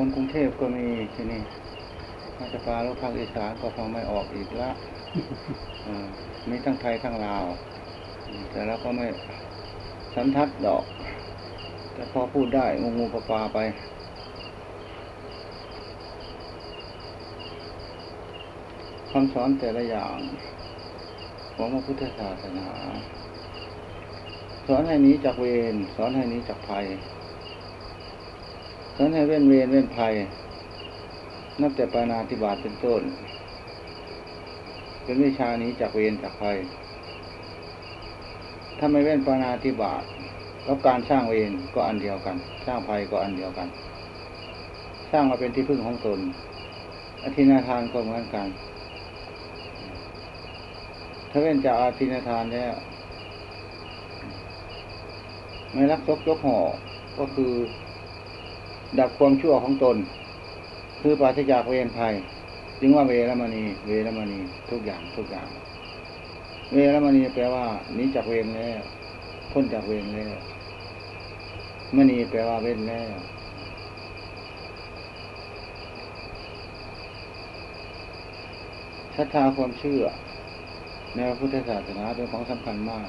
คนกรุงเทพก็มีที่นี่มาจะปลาลูกภาคอีสานก็ฟังไม่ออกอีกละอ่ามีทั้งไทยทั้งลาวอืมแต่แล้วก็ไม่สันทัดดอก แต่พอพูดได้งูงูปลาปลาไปคำสอนแต่ละอย่างของพระพุทธศาสนา สอนให้หนี้จากเวรสอนให้หนี้จากภัย สอนให้เว้นเวรเว้นภัย นับแต่ปานาติบาตเป็นต้น เป็นวิชานี้จากเวรจากภัย ถ้าไม่เว้นปานาติบาตแล้วการสร้างเวรก็อันเดียวกัน สร้างภัยก็อันเดียวกัน สร้างมาเป็นที่พึ่งของตน อธินาทานก็เหมือนกัน ถ้าเว้นจากอาทินาทานแล้วไม่รักย์ยกห่อก็คือ ดับความชั่วของตน คือปราศจากเวรภัย จึงว่าเวรมณี เวรมณีทุกอย่างทุกอย่าง เวรมณีแปลว่านี้จากเวรแล้วพ้นจากเวรแล้วมณีแปลว่าเว้นแล้วศรัทธาความเชื่อ ในพระพุทธศาสนาเป็นของสำคัญมาก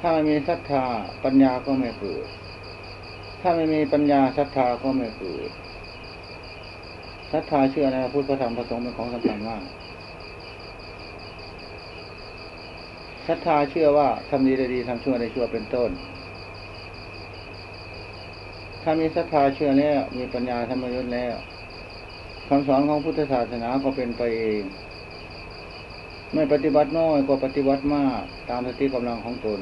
ถ้าไม่มีศรัทธาปัญญาก็ไม่เกิด ถ้าไม่มีปัญญาศรัทธาก็ไม่เกิดศรัทธาเชื่อในพระพุทธพระธรรมพระสงฆ์เป็นของสำคัญมากศรัทธาเชื่อว่าทำดีได้ดีทำชั่วได้ชั่วเป็นต้น ถ้ามีศรัทธาเชื่อแล้วมีปัญญาธรรมยุทธ์แล้วคำสอนของพุทธศาสนาก็เป็นไปเอง ไม่ปฏิบัติน้อยก็ปฏิบัติมาก ตามสติกำลังของตน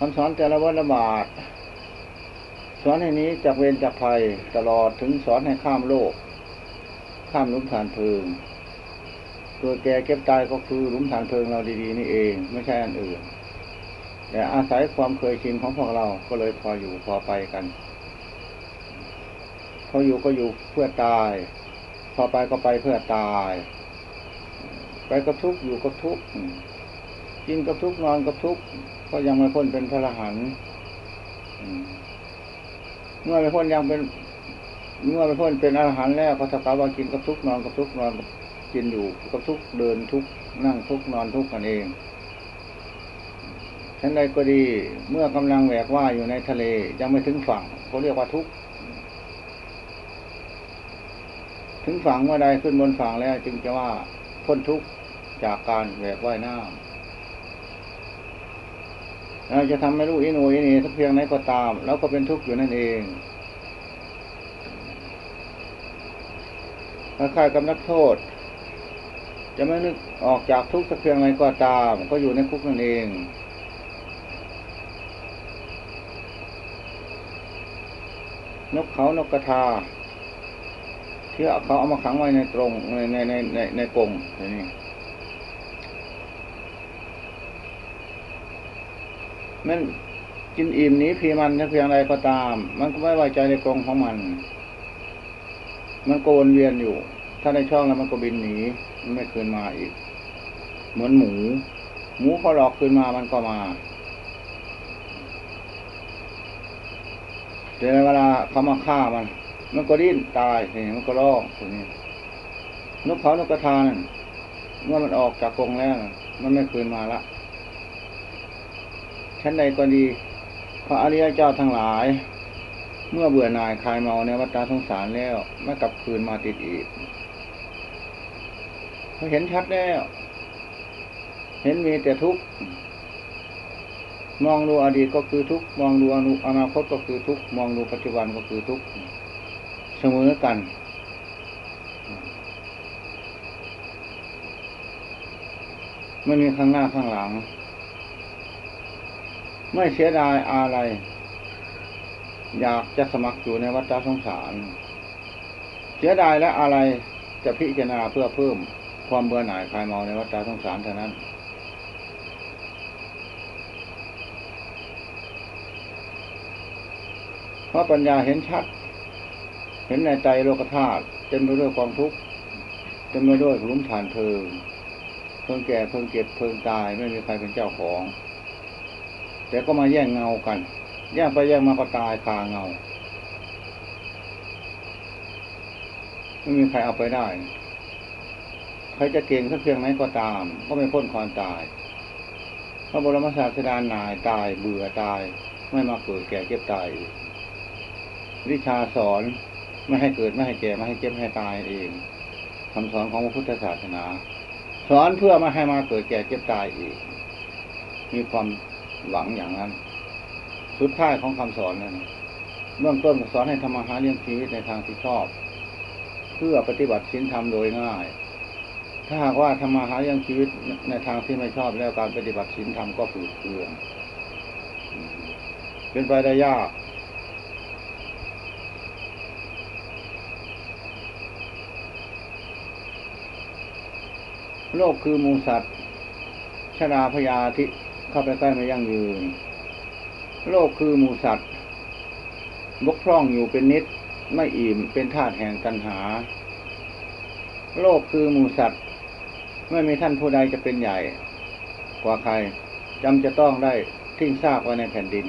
คำสอนแต่ละวัฏบาทสอนให้นี้จากเวรจากภัยตลอดถึงสอนให้ข้ามโลก ข้ามหลุมฐานเพลิงตัวแก่เก็บตายก็คือหลุมฐานเพลิงเราดีๆ นี่เองไม่ใช่อันอื่น แต่อาศัยความเคยชินของพวกเราก็เลยพออยู่พอไปกัน พออยู่ก็อยู่เพื่อตาย พอไปก็ไปเพื่อตาย ไปกับทุกอยู่กับทุกกินกับทุกนอนกับทุก ก็ยังไม่พ้นเป็นพระอรหันต์เมื่อไม่พ้นยังเป็น เมื่อไม่พ้นเป็นอรหันต์แล้วก็สักว่ากินกับทุกนอนกับทุกนอนกินอยู่กับทุกเดินทุกนั่งทุกนอนทุกกันเองฉันใดก็ดีเมื่อกำลังแหวกว่ายอยู่ในทะเลยังไม่ถึงฝั่งเขาเรียกว่าทุกข์ถึงฝั่งเมื่อใดขึ้นบนฝั่งแล้วจึงจะว่าพ้นทุกข์จากการแหวกว่ายน้ำเรา จะทำไม่รู้อินูอินีสักเพียงไหนก็ตาม แล้วก็เป็นทุกข์อยู่นั่นเองคล้ายๆกับนักโทษ จะไม่นึกออกจากทุกข์สักเพียงไรก็ตาม ก็อยู่ในคุกนั่นเองนกเขานกกระทาที่เขาเอามาขังไว้ในตรงในในในในในกรงอย่างนี้ มันกินอิ่มนี้พีมันถ้าเพียงไรก็ตาม มันก็ไม่ไว้ใจในกรงของมัน มันโกวนเวียนอยู่ ถ้าในช่องแล้วมันก็บินหนีมันไม่คืนมาอีก เหมือนหมู หมูเขาหลอกคืนมามันก็มาแต่เวลาเขามาฆ่ามัน มันก็ดิ้นตายเห็นมันก็ร้องตัวนี้นกเขานกกระทานเมื่อมันออกจากกรงแล้ว มันไม่คืนมาละ ชั้นใดก็ดี พระอริยเจ้าทั้งหลาย เมื่อเบื่อหน่ายคลายเมาในวัฏสงสารแล้วไม่กลับคืนมาติดอีกเขาเห็นชัดแล้ว เห็นมีแต่ทุกข์มองดูอดีตก็คือทุกข์มองดูอนาคตก็คือทุกข์มองดูปัจจุบันก็คือทุกข์เสมอกันไม่มีข้างหน้าข้างหลัง ไม่เสียดายอะไร อยากจะสมัครอยู่ในวัฏสงสาร เสียดายและอะไรจะพิจารณาเพื่อเพิ่มความเบื่อหน่ายคลายเมาในวัฏสงสารเท่านั้น เพราะปัญญาเห็นชัด เห็นในใจโลกธาตุเต็มไปด้วยความทุกข์เต็มไปด้วยหลุมฐานเพลิงเพิ่งแก่เพิ่งเก็บเพิ่งตายไม่มีใครเป็นเจ้าของ แต่ก็มาแย่งเงากัน แย่งไปแย่งมาก็ตายคาเงา ไม่มีใครเอาไปได้ ใครจะเก่งสักเพียงไหนก็ตาม ก็ไม่พ้นความตาย พระบรมศาสดานายตายเบื่อตาย ไม่มาเกิดแก่เก็บตายอีกวิชาสอนไม่ให้เกิดไม่ให้แก่ไม่ให้เจ็บไม่ให้ตายเองคำสอนของพระพุทธศาสนา สอนเพื่อไม่ให้มาเกิดแก่เจ็บตายอีก มีความ หวังอย่างนั้น สุดท้ายของคำสอนนั้นเบื้องต้นสอนให้ทำมาหาเลี้ยงชีวิตในทางที่ชอบ เพื่อปฏิบัติศีลธรรมโดยง่าย ถ้าหากว่าทำมาหาเลี้ยงชีวิตในทางที่ไม่ชอบแล้วการปฏิบัติศีลธรรมก็ฝืดเคืองเป็นไปได้ยากโลกคือมูสัตว์ชราพยาธิ เข้าไปใกล้ไม่ยั่งยืน โลกคือหมูสัตว์ บกพร่องอยู่เป็นนิด ไม่อิ่มเป็นธาตุแห่งตัณหา โลกคือหมูสัตว์ ไม่มีท่านผู้ใดจะเป็นใหญ่ กว่าใครจำจะต้องได้ทิ้งซากไว้ในแผ่นดิน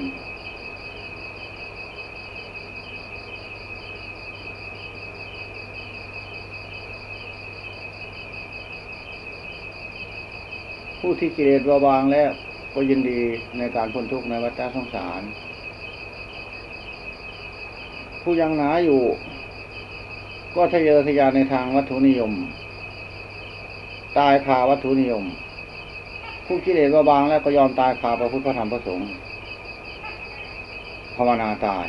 ผู้ที่กิเลสเบาบางแล้ว ก็ยินดีในการพ้นทุกข์ในวัฏสงสาร ผู้ยังหนาอยู่ ก็ทะเยอทะยานในทางวัตถุนิยม ตายคาวัตถุนิยม ผู้กิเลสเบาบางแล้วก็ยอมตายคาพระพุทธพระธรรมพระสงฆ์ภาวนาตาย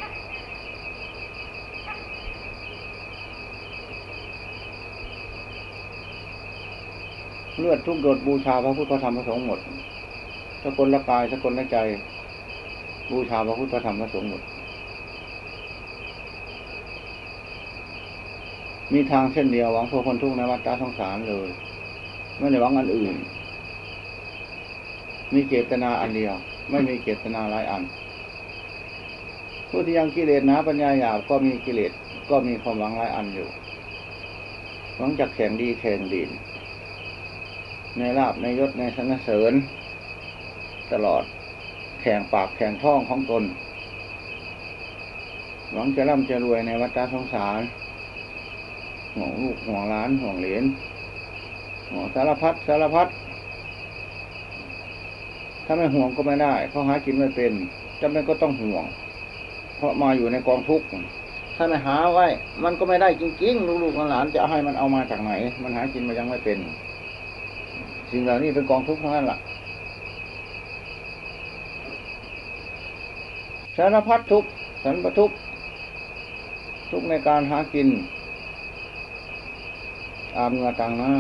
เลือดทุกหยดบูชาพระพุทธพระธรรมพระสงฆ์หมด สกลละกายสกลละใจ บูชาพระพุทธธรรมพระสงฆ์หมด มีทางเส้นเดียวหวังเพื่อคนทุกข์ในวัฏสงสารเลย ไม่ได้หวังอันอื่น มีเจตนาอันเดียว ไม่มีเจตนาหลายอัน ผู้ที่ยังกิเลสหนาปัญญาหยาบก็มีกิเลสก็มีความหวังหลายอันอยู่หวังจากแข่งดีแข่งดินในลาบในยศในสรรเสริญ ตลอด แข่งปากแข่งท้องของตน หวังจะร่ำจะรวยในวัฏสงสารห่วงลูกห่วงหลานห่วงเหลนห่วงสารพัดสารพัดถ้าไม่ห่วงก็ไม่ได้เขาหากินไม่เป็นจำเป็นก็ต้องห่วง เพราะมาอยู่ในกองทุกข์ถ้าไม่หาไว้ มันก็ไม่ได้จริงๆลูกๆหลานจะให้มันเอามาจากไหน มันหากินมายังไม่เป็น สิ่งเหล่านี้เป็นกองทุกข์ทั้งนั้นแหละารพัดทุกสันปทุกทุกในการหากิน อาบเหงื่อต่างน้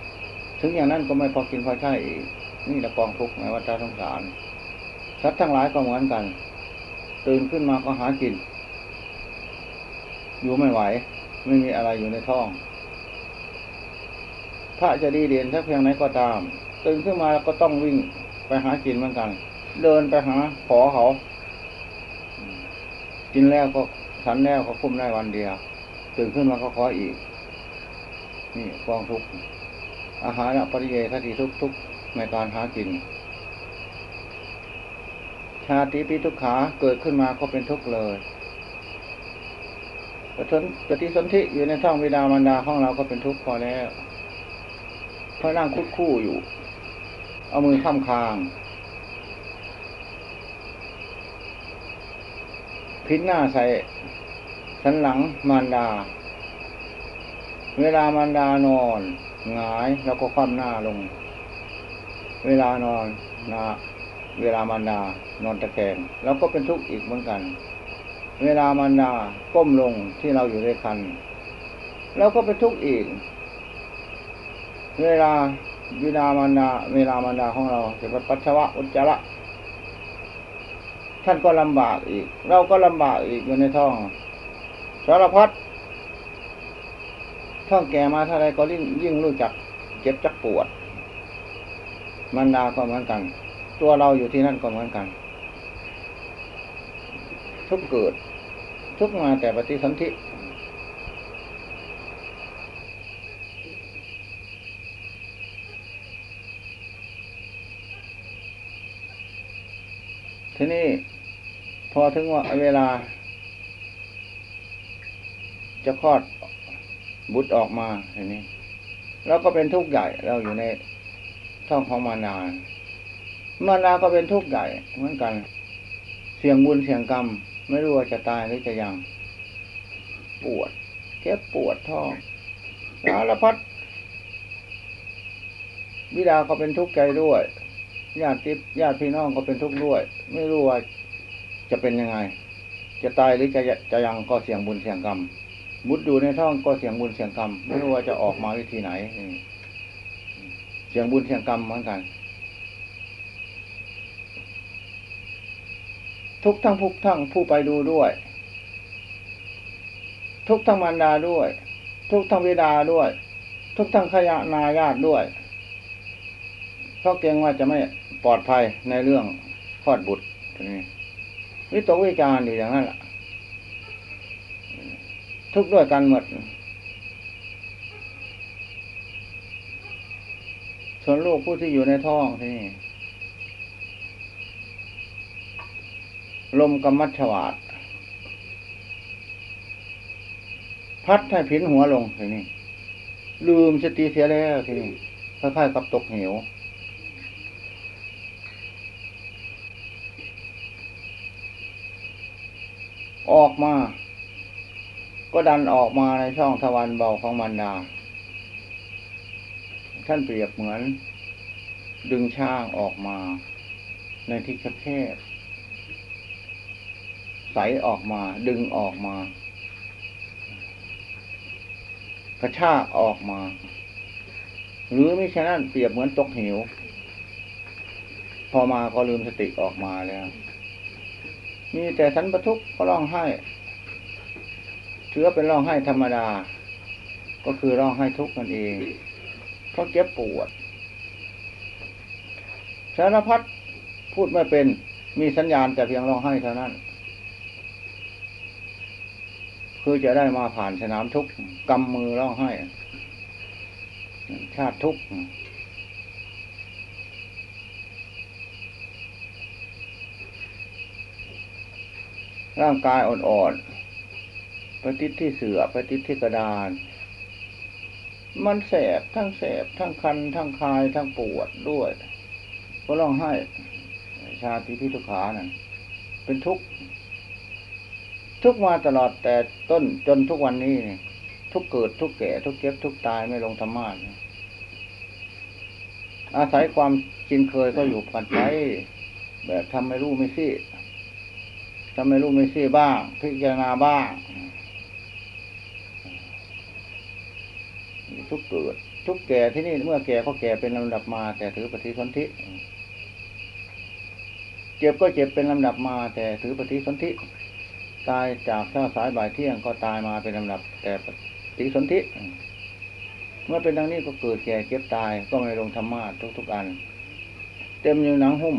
ำถึงอย่างนั้นก็ไม่พอกินพอใช้อีกนี่แหละกองทุกข์ในวัฏสงสารสัตว์ทั้งหลายก็เหมือนกัน ตื่นขึ้นมาก็หากิน อยู่ไม่ไหว ไม่มีอะไรอยู่ในท้อง พระจะดีเด่นสักเพียงไหนก็ตาม ตื่นขึ้นมาก็ต้องวิ่งไปหากินเหมือนกัน เดินไปหาขอเขา กินแล้วก็ฉันแล้วก็คุ้มได้วันเดียวตื่นขึ้นมาก็ขออีก นี่กองทุกข์อาหารปริเยทติทุกทุกในการหากิน ชาติปีทุกขาเกิดขึ้นมาก็เป็นทุกข์เลยปฏิปฏิสนธิอยู่ในท้องวิดามารดาของเราก็เป็นทุกข์พอแล้วเพราะนั่งคุดคู่อยู่ เอามือข้ามคาง พิษหน้าใส่สันหลังมารดา เวลามารดานอนหงายแล้วก็คว่ำหน้าลง เวลานอนนาเวลามารดานอนตะแคงแล้วก็เป็นทุกข์อีกเหมือนกัน เวลามารดาก้มลงที่เราอยู่ในคันแล้วก็เป็นทุกข์อีก เวลาวิดามารดา เวลามารดาของเราจะไปปัสสาวะอุจจาระ ท่านก็ลำบากอีก เราก็ลำบากอีกอยู่ในท้อง สารพัดท้องแก่มาเท่าไรก็ยิ่งยิ่งรู้จัก เจ็บจักปวด มันดาก็เหมือนกัน ตัวเราอยู่ที่นั่นก็เหมือนกัน ทุกเกิด ทุกมาแต่ปฏิสนธิถ ทีนี้พอถึงว่าเวลา จะคลอดบุตรออกมาทีนี้แล้วก็เป็นทุกข์ใหญ่เราอยู่ในท้องของมารดามารดาก็เป็นทุกข์ใหญ่เหมือนกัน เสียงบุญเสียงกรรม ไม่รู้ว่าจะตายหรือจะยัง ปวดเจ็บปวดท้องสารพัดบิดาก็เป็นทุกข์ใจด้วย ญาติญาติพี่น้องก็เป็นทุกข์ด้วย ไม่รู้ว่าจะเป็นยังไง จะตายหรือจะจะยังก็เสี่ยงบุญเสี่ยงกรรมมุดอยู่ในท้องก็เสี่ยงบุญเสี่ยงกรรมไม่รู้ว่าจะออกมาวิธีไหนเสี่ยงบุญเสี่ยงกรรมเหมือนกัน ทุกทั้งผู้ทั้งผู้ไปดูด้วย ทุกทั้งมารดาด้วย ทุกทั้งวิดาด้วย ทุกทั้งขยะนาญาติด้วย เพราะเกรงว่าจะไม่ปลอดภัยในเรื่องคลอดบุตรนี้วิตกวิจารอยู่อย่างนั้นแหละทุกด้วยกันหมด ส่วนลูกผู้ที่อยู่ในท้องที่นี่ลมกำมัดฉวาด พัดให้ผินหัวลงทีนี้ลืมสติเสียแล้วทีนี้คล้ายๆกับตกเหว ออกมา ก็ดันออกมาในช่องทวารเบาของมันดา ท่านเปรียบเหมือน ดึงช่างออกมา ในที่แคบใสออกมา ดึงออกมา กระชากออกมา หรือไม่ใช่นั้นเปรียบเหมือนตกหิวพอมาก็ลืมสติออกมาแล้ว มีแต่สันปทุกข์ก็ร้องไห้เชื้อเป็นร้องไห้ธรรมดา ก็คือร้องไห้ทุกข์นั่นเองเพราะเจ็บปวด สารพัดพูดไม่เป็น มีสัญญาณแต่เพียงร้องไห้เท่านั้น คือจะได้มาผ่านสนามทุกกำมือร้องไห้ ชาติทุกข์ ร่างกายอ่อนๆ ไปติดที่เสือไปติดที่กระดาน มันแสบทั้งแสบทั้งคัน ทั้งคาย ทั้งปวดด้วย ก็ร้องไห้ ชาติพิทุขานั่นเป็นทุกข์ทุกมาตลอดแต่ต้นจนทุกวันนี้ทุกเกิดทุกแก่ ทุกเจ็บทุกตายไม่ลงธรรมะอาศัยความชินเคยก็อยู่กันไปแบบทำไม่รู้ไม่ซี้ ทำไม่รู้ไม่ซี้บ้าง พิจารณาบ้างทุกเกิด ทุกแก่ที่นี่เมื่อแก่ก็แก่เป็นลำดับมา แต่ถือปฏิสนธิเจ็บก็เจ็บเป็นลำดับมา แต่ถือปฏิสนธิตายจากเช้าสายบ่ายเที่ยงก็ตายมาเป็นลำดับ แต่ปฏิสนธิเมื่อเป็นดังนี้ก็เกิดแก่เก็บตายก็ไม่ลงธรรมะทุกๆอัน เต็มอยู่หนังหุ้ม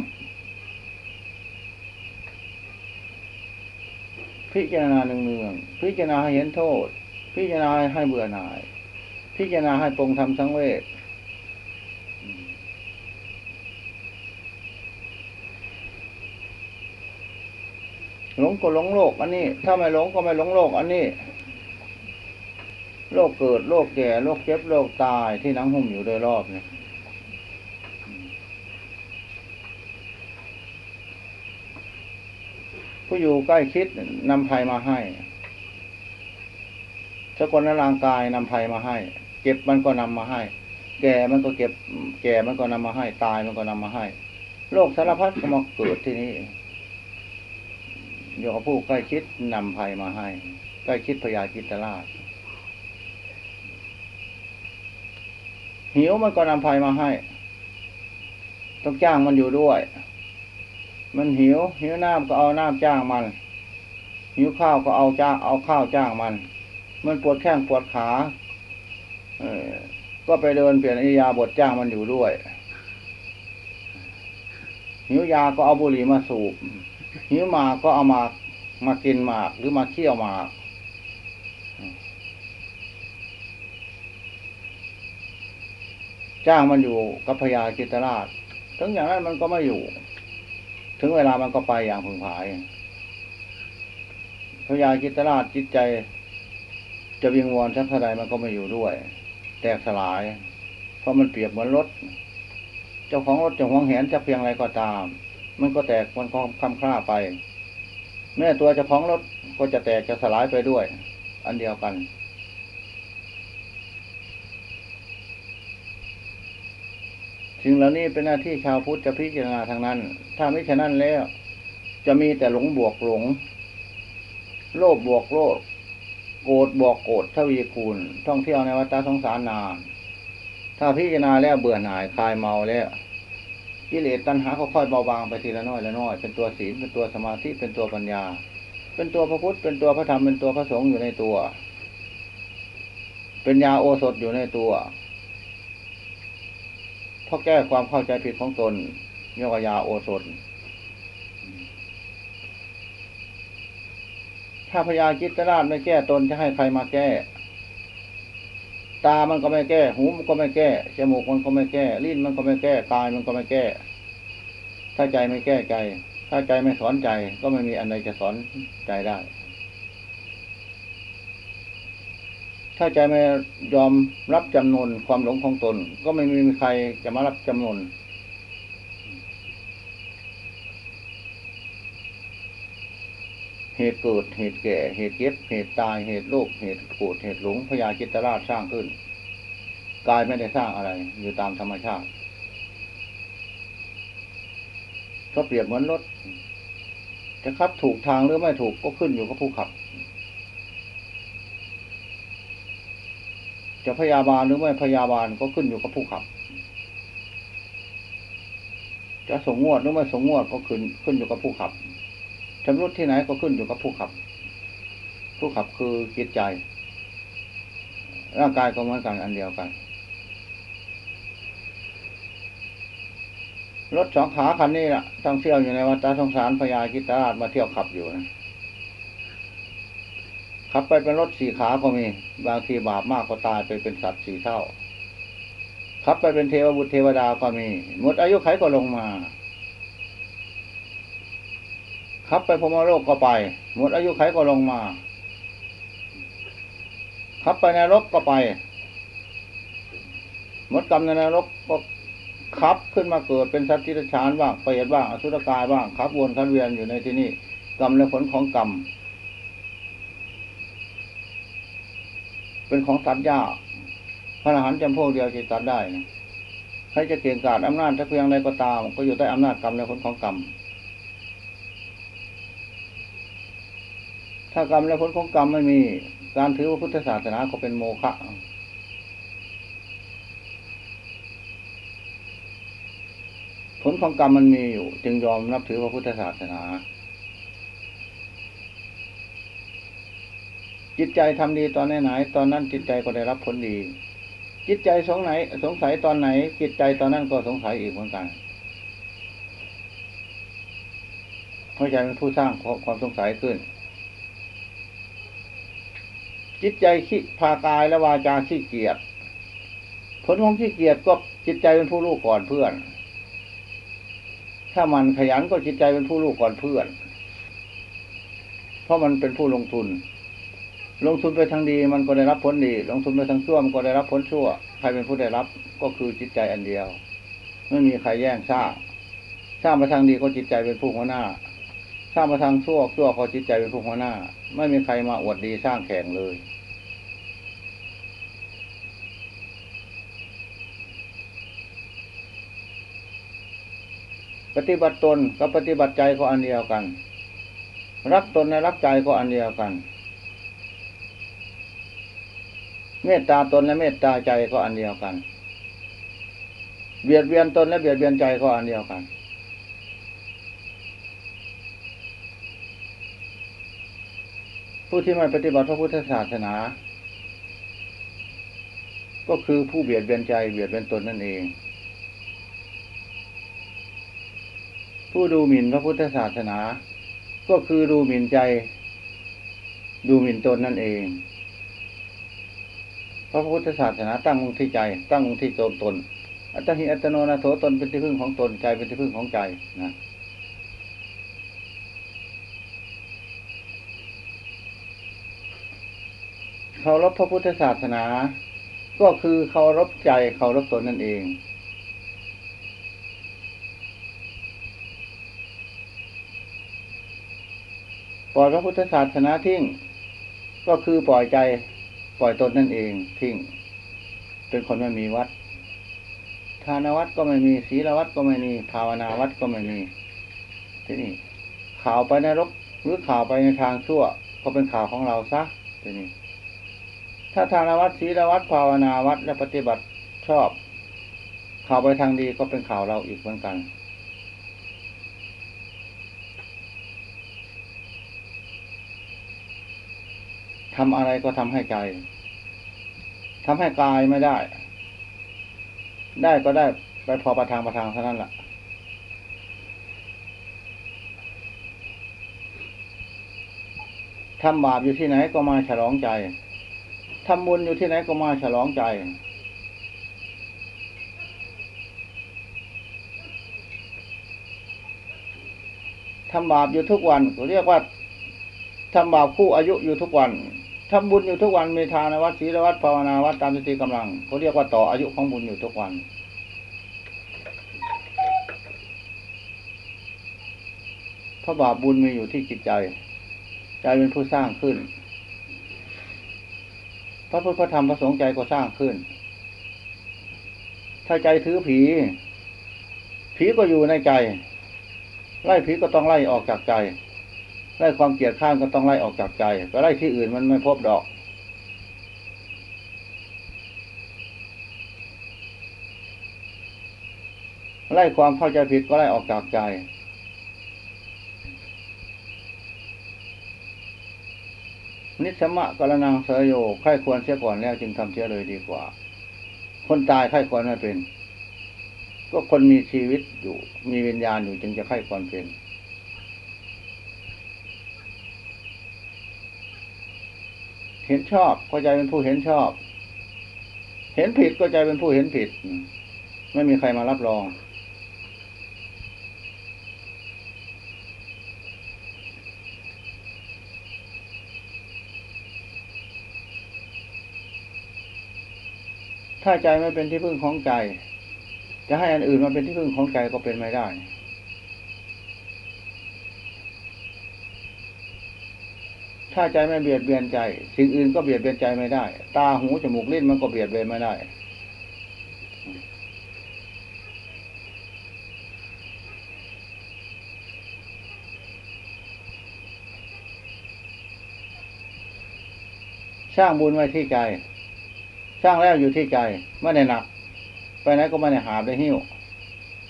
พิจารณาหนึ่งเนือง พิจารณาให้เห็นโทษ พิจารณาให้เบื่อหน่าย พิจารณาให้ปรงทำสังเวชหลงก็หลงโลก อันนี้ ถ้าไม่หลงก็ไม่หลงโลก อันนี้โรคเกิดโรคแก่โรคเจ็บโรคตายที่นังหุ้มอยู่โดยรอบเนี่ย ผู้อยู่ใกล้คิดนำภัยมาให้สกลร่างกายนำภัยมาให้เจ็บมันก็นำมาให้ แก่มันก็เก็บ แก่มันก็นำมาให้ ตายมันก็นำมาให้โรคสารพัดก็มาเกิดที่นี่โยกผู้ใกล้คิดนำภัยมาให้ ใกล้คิดพยาจิตราชหิวมันก็นำภัยมาให้ ต้องจ้างมันอยู่ด้วย มันหิว หิวน้ำก็เอาน้ำจ้างมัน หิวข้าวก็เอาจ้างเอาข้าวจ้างมัน มันปวดแข้งปวดขาเออก็ไปเดินเปลี่ยนอิยาบทจ้างมันอยู่ด้วย หิวยาก็เอาบุหรี่มาสูบ หิวหมากก็เอามามากินหมากหรือมาเคี่ยวหมากจ้างมันอยู่กับพญาจิตราชถึงอย่างนั้นมันก็ไม่อยู่ ถึงเวลามันก็ไปอย่างพึงผายพระยากิตราชจิตใจ จะวิงวอนสักเท่าใดมันก็ไม่อยู่ด้วย แตกสลาย เพราะมันเปรียบเหมือนรถ เจ้าของรถจะหวงแหนจะเพียงไรก็ตาม มันก็แตกมันก็คำคล้าไปแม่ตัวเจ้าของรถก็จะแตกจะสลายไปด้วย อันเดียวกัน สิ่งเหล่านี้เป็นหน้าที่ชาวพุทธจะพิจารณาทางนั้น ถ้าไม่ฉะนั้นแล้ว จะมีแต่หลงบวกหลง โลภบวกโลภโกรธบวกโกรธทวีคูณ ท่องเที่ยวในวัฏสงสารนาน ถ้าพิจารณาแล้วเบื่อหน่ายคลายเมาแล้วกิเลสตัณหาค่อยๆเบาบางไปทีละน้อยละน้อย เป็นตัวศีลเป็นตัวสมาธิเป็นตัวปัญญา เป็นตัวพระพุทธเป็นตัวพระธรรมเป็นตัวพระสงฆ์อยู่ในตัว เป็นยาโอสถอยู่ในตัว ราะแก้ความเข้าใจผิดของตนเรียกว่ายาโอสถ ถ้าพญาจิตราชไม่แก้ตนจะให้ใครมาแก้ ตามันก็ไม่แก้ หูมันก็ไม่แก้ จมูกมันก็ไม่แก้ ลิ้นมันก็ไม่แก้ กายมันก็ไม่แก้ ถ้าใจไม่แก้ใจ ถ้าใจไม่สอนใจ ก็ไม่มีอันใดจะสอนใจได้ ถ้าใจไม่ยอมรับจำนวนความหลงของตน ก็ไม่มีใครจะมารับจำนวนเหตุเกิดเหตุแก่ เหตุเก็บเหตุตายเหตุโรคเหตุโกรธเหตุหลงพญาจิตราชสร้างขึ้นกายไม่ได้สร้างอะไร อยู่ตามธรรมชาติก็เปรียบเหมือนรถจะขับถูกทางหรือไม่ถูกก็ขึ้นอยู่กับผู้ขับ จะพยาบาลหรือไม่พยาบาลก็ขึ้นอยู่กับผู้ขับ จะส่งงวดหรือไม่ส่งงวดก็ขึ้นขึ้นอยู่กับผู้ขับชำรุดที่ไหนก็ขึ้นอยู่กับผู้ขับ ผู้ขับคือจิตใจ ร่างกายก็เหมือนกันอันเดียวกันรถสองขาคันนี้แหละต้องเที่ยวอยู่ในวัฏสงสารพญากิตราชมาเที่ยวขับอยู่นะ ขับไปเป็นรถสี่ขาก็มี บางทีบาปมากก็ตายไปเป็นสัตว์สี่เท่า ขับไปเป็นเทวบุตรเทวดาก็มี หมดอายุไขก็ลงมา ขับไปพมโลกก็ไป หมดอายุไขก็ลงมา ขับไปในรกก็ไป หมดกรรมในนรกก็ขับขึ้นมาเกิดเป็นสัตว์ที่ฉานบ้างเปรตบ้างอสุรกายบ้างขับวนขันเวียนอยู่ในที่นี้กรรมและผลของกรรม เป็นของตัดยากพระอรหันต์จำพวกเดียวจะตัดได้นะใครจะเก่งกาจอำนาจถ้าเพียงใดก็ตาม ก็อยู่ใต้อำนาจกรรมและผลของกรรม ถ้ากรรมและผลของกรรมไม่มี การถือว่าพุทธศาสนาก็เป็นโมฆะผลของกรรมมันมีอยู่ จึงยอมนับถือพระพุทธศาสนา จิตใจทำดีตอนไหนไหนตอนนั้นจิตใจก็ได้รับผลดี จิตใจสงไหน สงสัยตอนไหน จิตใจตอนนั้นก็สงสัยอีกเหมือนกันเพราะใจเป็นผู้สร้างความสงสัยขึ้น จิตใจขี้พากายและวาจาขี้เกียจผลของขี้เกียจก็จิตใจเป็นผู้รู้ก่อนเพื่อน ถ้ามันขยันก็จิตใจเป็นผู้รู้ก่อนเพื่อน เพราะมันเป็นผู้ลงทุน ลงทุนไปทางดีมันก็ได้รับผลดี ลงทุนไปทางชั่วมันก็ได้รับผลชั่ว ใครเป็นผู้ได้รับก็คือจิตใจอันเดียว ไม่มีใครแย่งสร้างสร้างมาทางดีก็จิตใจเป็นผู้หัวหน้าสร้างมาทางชั่วชั่วก็จิตใจเป็นผู้หัวหน้า ไม่มีใครมาอวดดีสร้างแข่งเลย ปฏิบัติตนกับปฏิบัติใจก็อันเดียวกัน รักตนและรักใจก็อันเดียวกัน เมตตาตนและเมตตาใจก็อันเดียวกัน เบียดเบียนตนและเบียดเบียนใจก็อันเดียวกัน ผู้ที่ไม่ปฏิบัติพระพุทธศาสนา ก็คือผู้เบียดเบียนใจเบียดเบียนตนนั่นเอง ผู้ดูหมิ่นพระพุทธศาสนา ก็คือดูหมิ่นใจ ดูหมิ่นตนนั่นเอง พระพุทธศาสนาตั้งลงที่ใจ ตั้งลงที่โตมตน อัตหิอัตโนนาโถตนเป็นที่พึ่งของตนใจเป็นที่พึ่งของใจนะเคารพพระพุทธศาสนา ก็คือเคารพใจเคารพตนนั่นเองปล่อยพระพุทธศาสนาทิ้งก็คือปล่อยใจ ปล่อยตนนั่นเองทิ้งเป็นคนไม่มีวัดทานวัดก็ไม่มีศีลวัดก็ไม่มีภาวนาวัดก็ไม่มีที่นี่ข่าวไปในรกหรือข่าวไปในทางชั่วก็เป็นข่าวของเราซะที่นี่ถ้าทานวัดศีลวัดภาวนาวัดและปฏิบัติชอบ ข่าวไปทางดีก็เป็นข่าวเราอีกเหมือนกัน ทำอะไรก็ทำให้ใจทำให้กายไม่ได้ ได้ก็ได้ไปพอประทางประทางเท่านั้นแหละทำบาปอยู่ที่ไหนก็มาฉลองใจ ทำบุญอยู่ที่ไหนก็มาฉลองใจ ทำบาปอยู่ทุกวันเรียกว่า ทำบาปคู่อายุอยู่ทุกวัน ทำบุญอยู่ทุกวันมีทานวัดศีลวัดภาวนาวัดตามสติกำลังเขาเรียกว่าต่ออายุของบุญอยู่ทุกวันเพราะบาปบุญมีอยู่ที่จิตใจ ใจเป็นผู้สร้างขึ้น พระพุทธธรรมพระสงฆ์ใจก็สร้างขึ้น ถ้าใจถือผี ผีก็อยู่ในใจ ไล่ผีก็ต้องไล่ออกจากใจ ไล่ความเกลียดข้างก็ต้องไล่ออกจากใจไปไล่ที่อื่นมันไม่พบดอกไล่ความเข้าใจผิดก็ไล่ออกจากใจ นิสมะกรนังเสยโยใครควรเสียก่อนแล้วจึงทำเสียเลยดีกว่า คนตายใครควรไม่เป็น ก็คนมีชีวิตอยู่ มีวิญญาณอยู่จึงจะใครควรเป็น เห็นชอบก็ใจเป็นผู้เห็นชอบ เห็นผิดก็ใจเป็นผู้เห็นผิด ไม่มีใครมารับรอง ถ้าใจไม่เป็นที่พึ่งของใจ จะให้อันอื่นมาเป็นที่พึ่งของใจก็เป็นไม่ได้ ถ้าใจไม่เบียดเบียนใจ สิ่งอื่นก็เบียดเบียนใจไม่ได้ ตาหูจมูกลิ้นมันก็เบียดเบียนไม่ได้ สร้างบุญไว้ที่ใจ สร้างแล้วอยู่ที่ใจไม่ได้หนัก ไปไหนก็ไม่ได้หาได้หิ้ว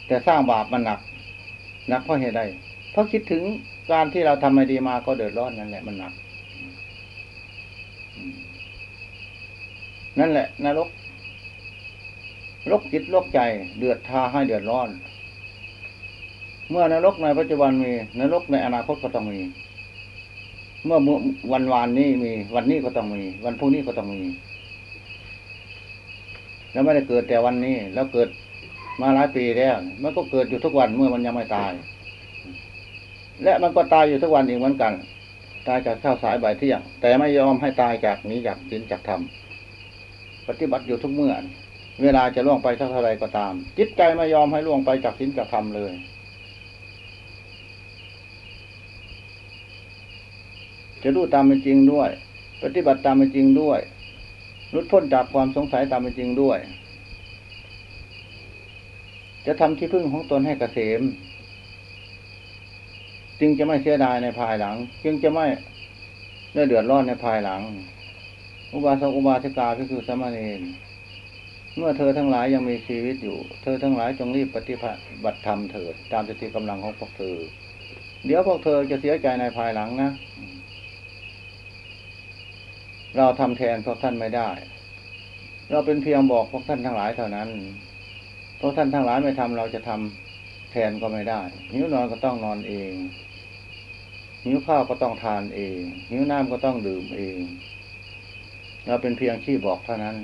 แต่สร้างบาปมันหนัก หนักเพราะเหตุใดเพราะคิดถึงการที่เราทำไม่ดีมาก็เดือดร้อนนั่นแหละมันหนัก นั่นแหละนรกรกจิตรกใจ เดือดทาให้เดือดร้อน เมื่อนรกในปัจจุบันมี นรกในอนาคตก็ต้องมี เมื่อวันวานนี้มี วันนี้ก็ต้องมี วันพรุ่งนี้ก็ต้องมีแล้วไม่ได้เกิดแต่วันนี้ แล้วเกิดมาหลายปีแล้วมันก็เกิดอยู่ทุกวันเมื่อมันยังไม่ตาย และมันก็ตายอยู่ทุกวันอีกเหมือนกัน ตายจากข้าวสายบ่ายเที่ยง แต่ไม่ยอมให้ตายจากนี้จากศีลจากธรรมปฏิบัติอยู่ทุกเมื่อ เวลาจะล่วงไปเท่าไรก็ตาม จิตใจไม่ยอมให้ล่วงไปจากศีลจากธรรมเลย จะรู้ตามเป็นจริงด้วย ปฏิบัติตามเป็นจริงด้วยรุดพ้นจากความสงสัยตามเป็นจริงด้วย จะทำที่พึ่งของตนให้เกษม จึงจะไม่เสียดายในภายหลัง จึงจะไม่ได้เดือดร้อนในภายหลัง อุบาสกอุบาสิกาก็คือสมณเณรเมื่อเธอทั้งหลายยังมีชีวิตอยู่ เธอทั้งหลายจงรีบปฏิบัติธรรมเถิดตามสติกำลังของพวกเธอ เดี๋ยวพวกเธอจะเสียใจในภายหลังนะ เราทำแทนพวกท่านไม่ได้ เราเป็นเพียงบอกพวกท่านทั้งหลายเท่านั้นพวกท่านทั้งหลายไม่ทำเราจะทำแทนก็ไม่ได้หิวนอนก็ต้องนอนเอง หิวข้าวก็ต้องทานเอง หิวน้ำก็ต้องดื่มเอง เราเป็นเพียงที่บอกเท่านั้น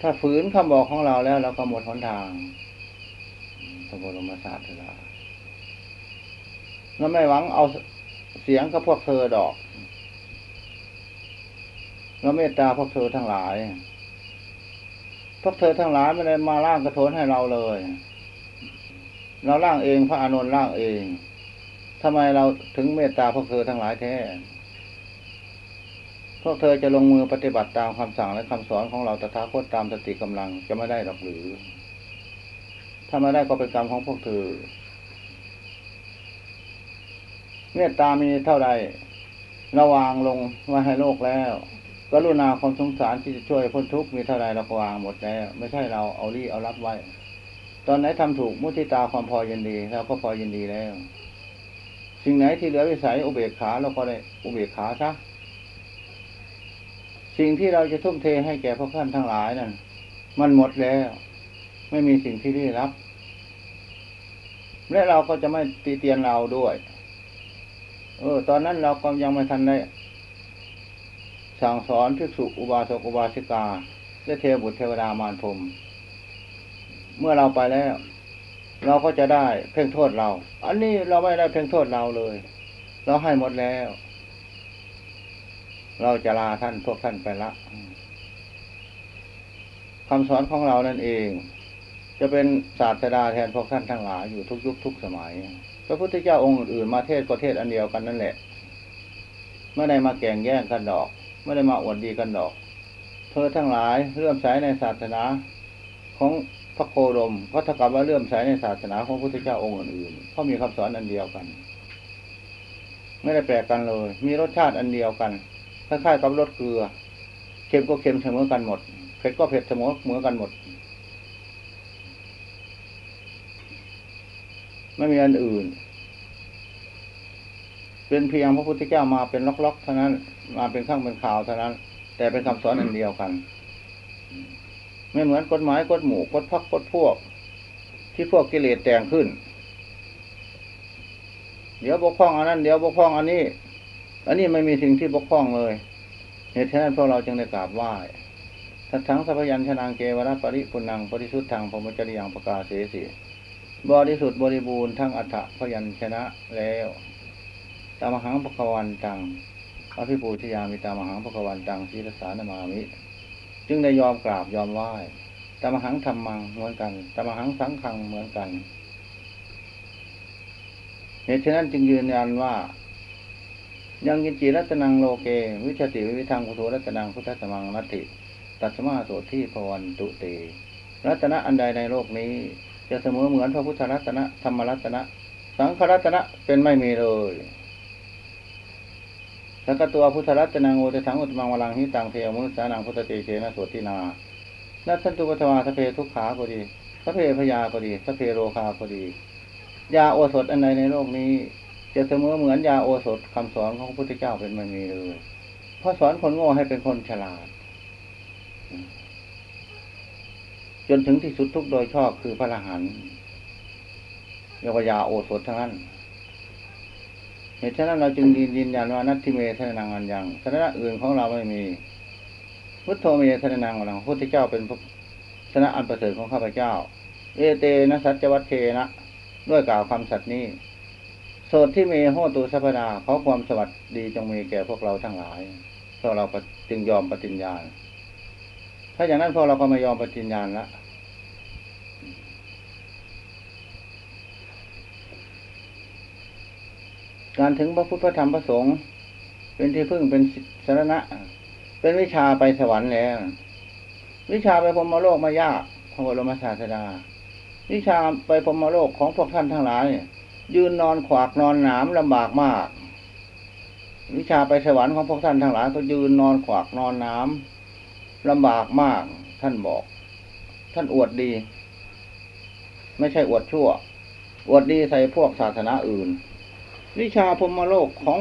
ถ้าฝืนคำบอกของเราแล้วเราก็หมดหนทางพระบรมศาสดาเราไม่หวังเอาเสียงกับพวกเธอดอกเราเมตตาพวกเธอทั้งหลาย พวกเธอทั้งหลายไม่ได้มาล่างกระโถนให้เราเลย เราล่างเองพระอานนท์ล่างเอง ทำไมเราถึงเมตตาพวกเธอทั้งหลายแท้ พวกเธอจะลงมือปฏิบัติตามคำสั่งและคำสอนของเราตถาคตตามสติกำลังจะไม่ได้หรอกหรือ ถ้าไม่ได้ก็เป็นกรรมของพวกเธอ เมตตามีเท่าใดระวางลงไว้ให้โลกแล้วกรุณาความสงสารที่จะช่วยพ้นทุกข์มีเท่าไรเราก็วางหมดแล้วไม่ใช่เราเอารีเอารับไว้ ตอนไหนทำถูกมุทิตาความพอยินดีเราก็พอยินดีแล้ว สิ่งไหนที่เหลือวิสัยอุเบกขาเราก็ได้อุเบกขาซะสิ่งที่เราจะทุ่มเทให้แก่พวกท่านทั้งหลายนั่นมันหมดแล้ว ไม่มีสิ่งที่ได้รับ และเราก็จะไม่ตีเตียนเราด้วย เออ ตอนนั้นเราก็ยังไม่ทันได้สั่งสอนภิกษุอุบาสกอุบาสิกาและเทวบุตรเทวดามารพรมเมื่อเราไปแล้ว เราก็จะได้เพ่งโทษเรา อันนี้เราไม่ได้เพ่งโทษเราเลย เราให้หมดแล้ว เราจะลาท่านพวกท่านไปละคำสอนของเรานั่นเอง จะเป็นศาสดาแทนพวกท่านทั้งหลายอยู่ทุกยุคทุกสมัย พระพุทธเจ้าองค์อื่นมาเทศก็เทศอันเดียวกันนั่นแหละไม่ได้มาแก่งแย่งกันดอก ไม่ได้มาอวดดีกันดอก เธอทั้งหลายเลื่อมใสในศาสนาของ พระโคดมก็เท่ากับว่าเลื่อมใสในศาสนาของพระพุทธเจ้าองค์อื่นๆเพราะมีคำสอนอันเดียวกัน ไม่ได้แปลกกันเลย มีรสชาติอันเดียวกันคล้ายๆกับรสเกลือ เค็มก็เค็มเสมอกันหมด เผ็ดก็เผ็ดเสมอเหมือนกันหมด ไม่มีอันอื่น เป็นเพียงพระพุทธเจ้ามาเป็นล็อกๆเท่านั้น มาเป็นข้างเป็นข่าวเท่านั้น แต่เป็นคำสอนอันเดียวกัน ไม่เหมือนกฎหมายกฎหมู่กฎพักกฎพวก ที่พวกกิเลสแต่งขึ้น เดี๋ยวบกพร่องอันนั้น เดี๋ยวบกพร่องอันนี้ อันนี้ไม่มีสิ่งที่บกพร่องเลย เหตุฉะนั้นพวกเราจึงได้กราบไหว้ทัทั้งสัพยัญชนะเกวรปริปุนังปริสุทธังพมจริยังประกาศเสสีบริสุทธิ์บริบูรณ์ทั้งอัฏฐพยัญชนะแล้วตามหังปะกวันตังพระพิปูชยามิตามหังพระกวันตังศีรสานามามิ จึงได้ยอมกราบยอมไหว้ตมหังธรรมังเหมือนกันตมหังสังขังเหมือนกันเหตุฉะนั้นจึงยืนยันว่า ยังกินจีรัตนังโลเก วิชติวิทังพุทโธรัตนังพุทธสมังนัตติ ตัสมาโสที่พวันตุเตรัตนะอันใดในโลกนี้ จะเสมอเหมือนพระพุทธรัตนะธรรมรัตนะ สังขรัตนะเป็นไม่มีเลย สังกตัวพุทธรัตนังโอตถังอุตมังวลังหิตังเทวมุสานังพุทธเตเชนะสวตินานัสันตุปทวาสเพทุกขาก็ดีสเพพยาก็ดีสเพโรคาก็ดี ยาโอสถอันใดในโลกนี้ จะเสมอเหมือนยาโอสถคำสอนของพระพุทธเจ้าเป็นไม่มีเลยเพราะสอนคนโง่ให้เป็นคนฉลาด จนถึงที่สุดทุกโดยชอบคือพระอรหันต์เรียกว่ายาโอสถทั้งนั้น เหตุฉะนั้นเราจึงยืนยันว่านัตทิเมทนังอันยังสนะอื่นของเราไม่มีพุทโธเมทนังอันยังพุทธเจ้าเป็นชนะอันประเสริฐของข้าพเจ้า เอเตนะสัจวัตเทนะด้วยกล่าวคำสัตย์นี้โสดที่เมโหตูสัพดาขอความสวัสดีจงมีแก่พวกเราทั้งหลายพวกเราจึงยอมปฏิญญาณถ้าอย่างนั้นพวกเราก็ไม่ยอมปฏิญญาณละ การถึงพระพุทธธรรมพระสงฆ์เป็นที่พึ่งเป็นสาระเป็นวิชาไปสวรรค์แล้ว วิชาไปพรมโลกมายากพระบรมศาสดา วิชาไปพรมโลกของพวกท่านทั้งหลาย ยืนนอนขวากนอนหนามลำบากมาก วิชาไปสวรรค์ของพวกท่านทั้งหลาย ก็ยืนนอนขวากนอนน้ำลำบากมาก ท่านบอก ท่านอวดดี ไม่ใช่อวดชั่ว อวดดีใส่พวกศาสนาอื่น วิชาพรมโลกของ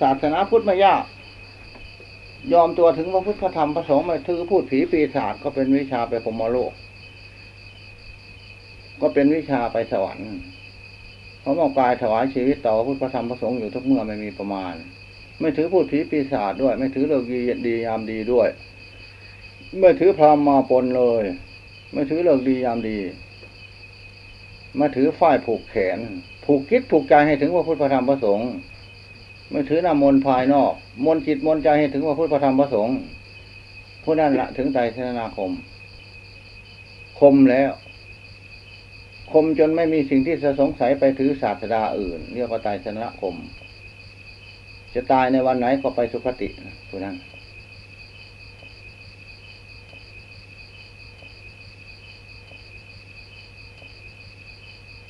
ศาสนาพุทธไม่ยาก ยอมตัวถึงพระพุทธธรรมพระสงฆ์ม่ถือพูดผีปีศาจก็เป็นวิชาไปพรมโลก ก็เป็นวิชาไปสวรรค์เขาบอกกายถวายชีวิตต่อพุทธธรรมพระสงฆ์อยู่ทุกเมื่อไม่มีประมาณ ไม่ถือพูดผีปีศาจด้วย ไม่ถือเลิกดีดียามดีด้วย ไม่ถือพรามมาปนเลย ไม่ถือเลิกดียามดี ไมาถือฝ้ายผูกแขน ผูกคิดผูกใจให้ถึงว่าพุทธธรรมประสงค์ไม่ถือนามนภายนอก มนจิตมนใจให้ถึงว่าพุทธธรรมประสงค์ผู้นั้นละถึงไตรสนาคม คมแล้ว คมจนไม่มีสิ่งที่จะสงสัยไปถือศาสดาอื่น เรียกว่าไตรสนาคม จะตายในวันไหนก็ไปสุคติผู้นั้น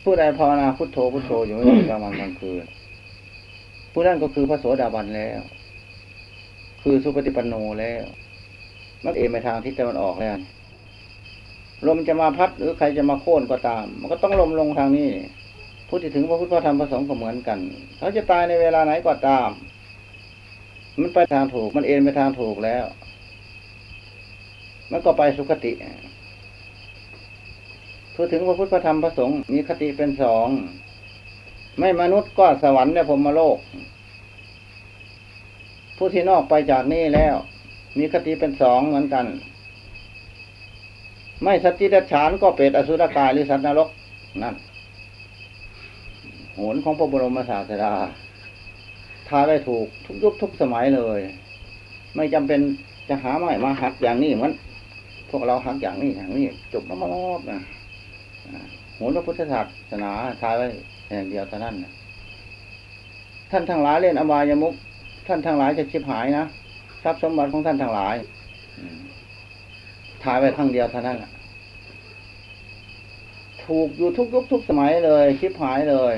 ผู้ใดภาวนาพุทโธพุทโธอยู่ไม่ได้กลางวันกลางคืนผู้นั้นก็คือพระโสดาบันแล้ว คือสุปฏิปันโนแล้วมันเอ็นไปทางทิศตะวันออกแล้วลมจะมาพัดหรือใครจะมาโค่นก็ตาม มันก็ต้องลมลงทางนี้ผู้ที่ถึงพระพุทธธรรมพระสงฆ์ก็เหมือนกัน เขาจะตายในเวลาไหนก็ตาม มันไปทางถูก มันเอ็นไปทางถูกแล้ว มันก็ไปสุคติ ผู้ถึงพระพุทธธรรมพระสงฆ์มีคติเป็นสอง ไม่มนุษย์ก็สวรรค์และพรมโลก ผู้ที่นอกไปจากนี้แล้ว มีคติเป็นสองเหมือนกัน ไม่สติดัชฉานก็เปรตอสุรกายหรือสัตว์นรกนั่นโหนของพระบรมศาสดาทาได้ถูกทุกยุคทุกสมัยเลย ไม่จำเป็นจะหาไม้มาหักอย่างนี้เหมือนพวกเราหักอย่างนี้อย่างนี้จบมอบนะ โหนพระพุทธศาสนาทายไว้อย่างเดียวเท่านั้นท่านทั้งหลายเล่นอบายามุกท่านทั้งหลายจะชิบหายนะทรัพย์สมบัติของท่านทั้งหลายทายไว้ครั้งเดียวเท่านั้นแหละถูกอยู่ทุกยุคทุกสมัยเลยชิบหายเลย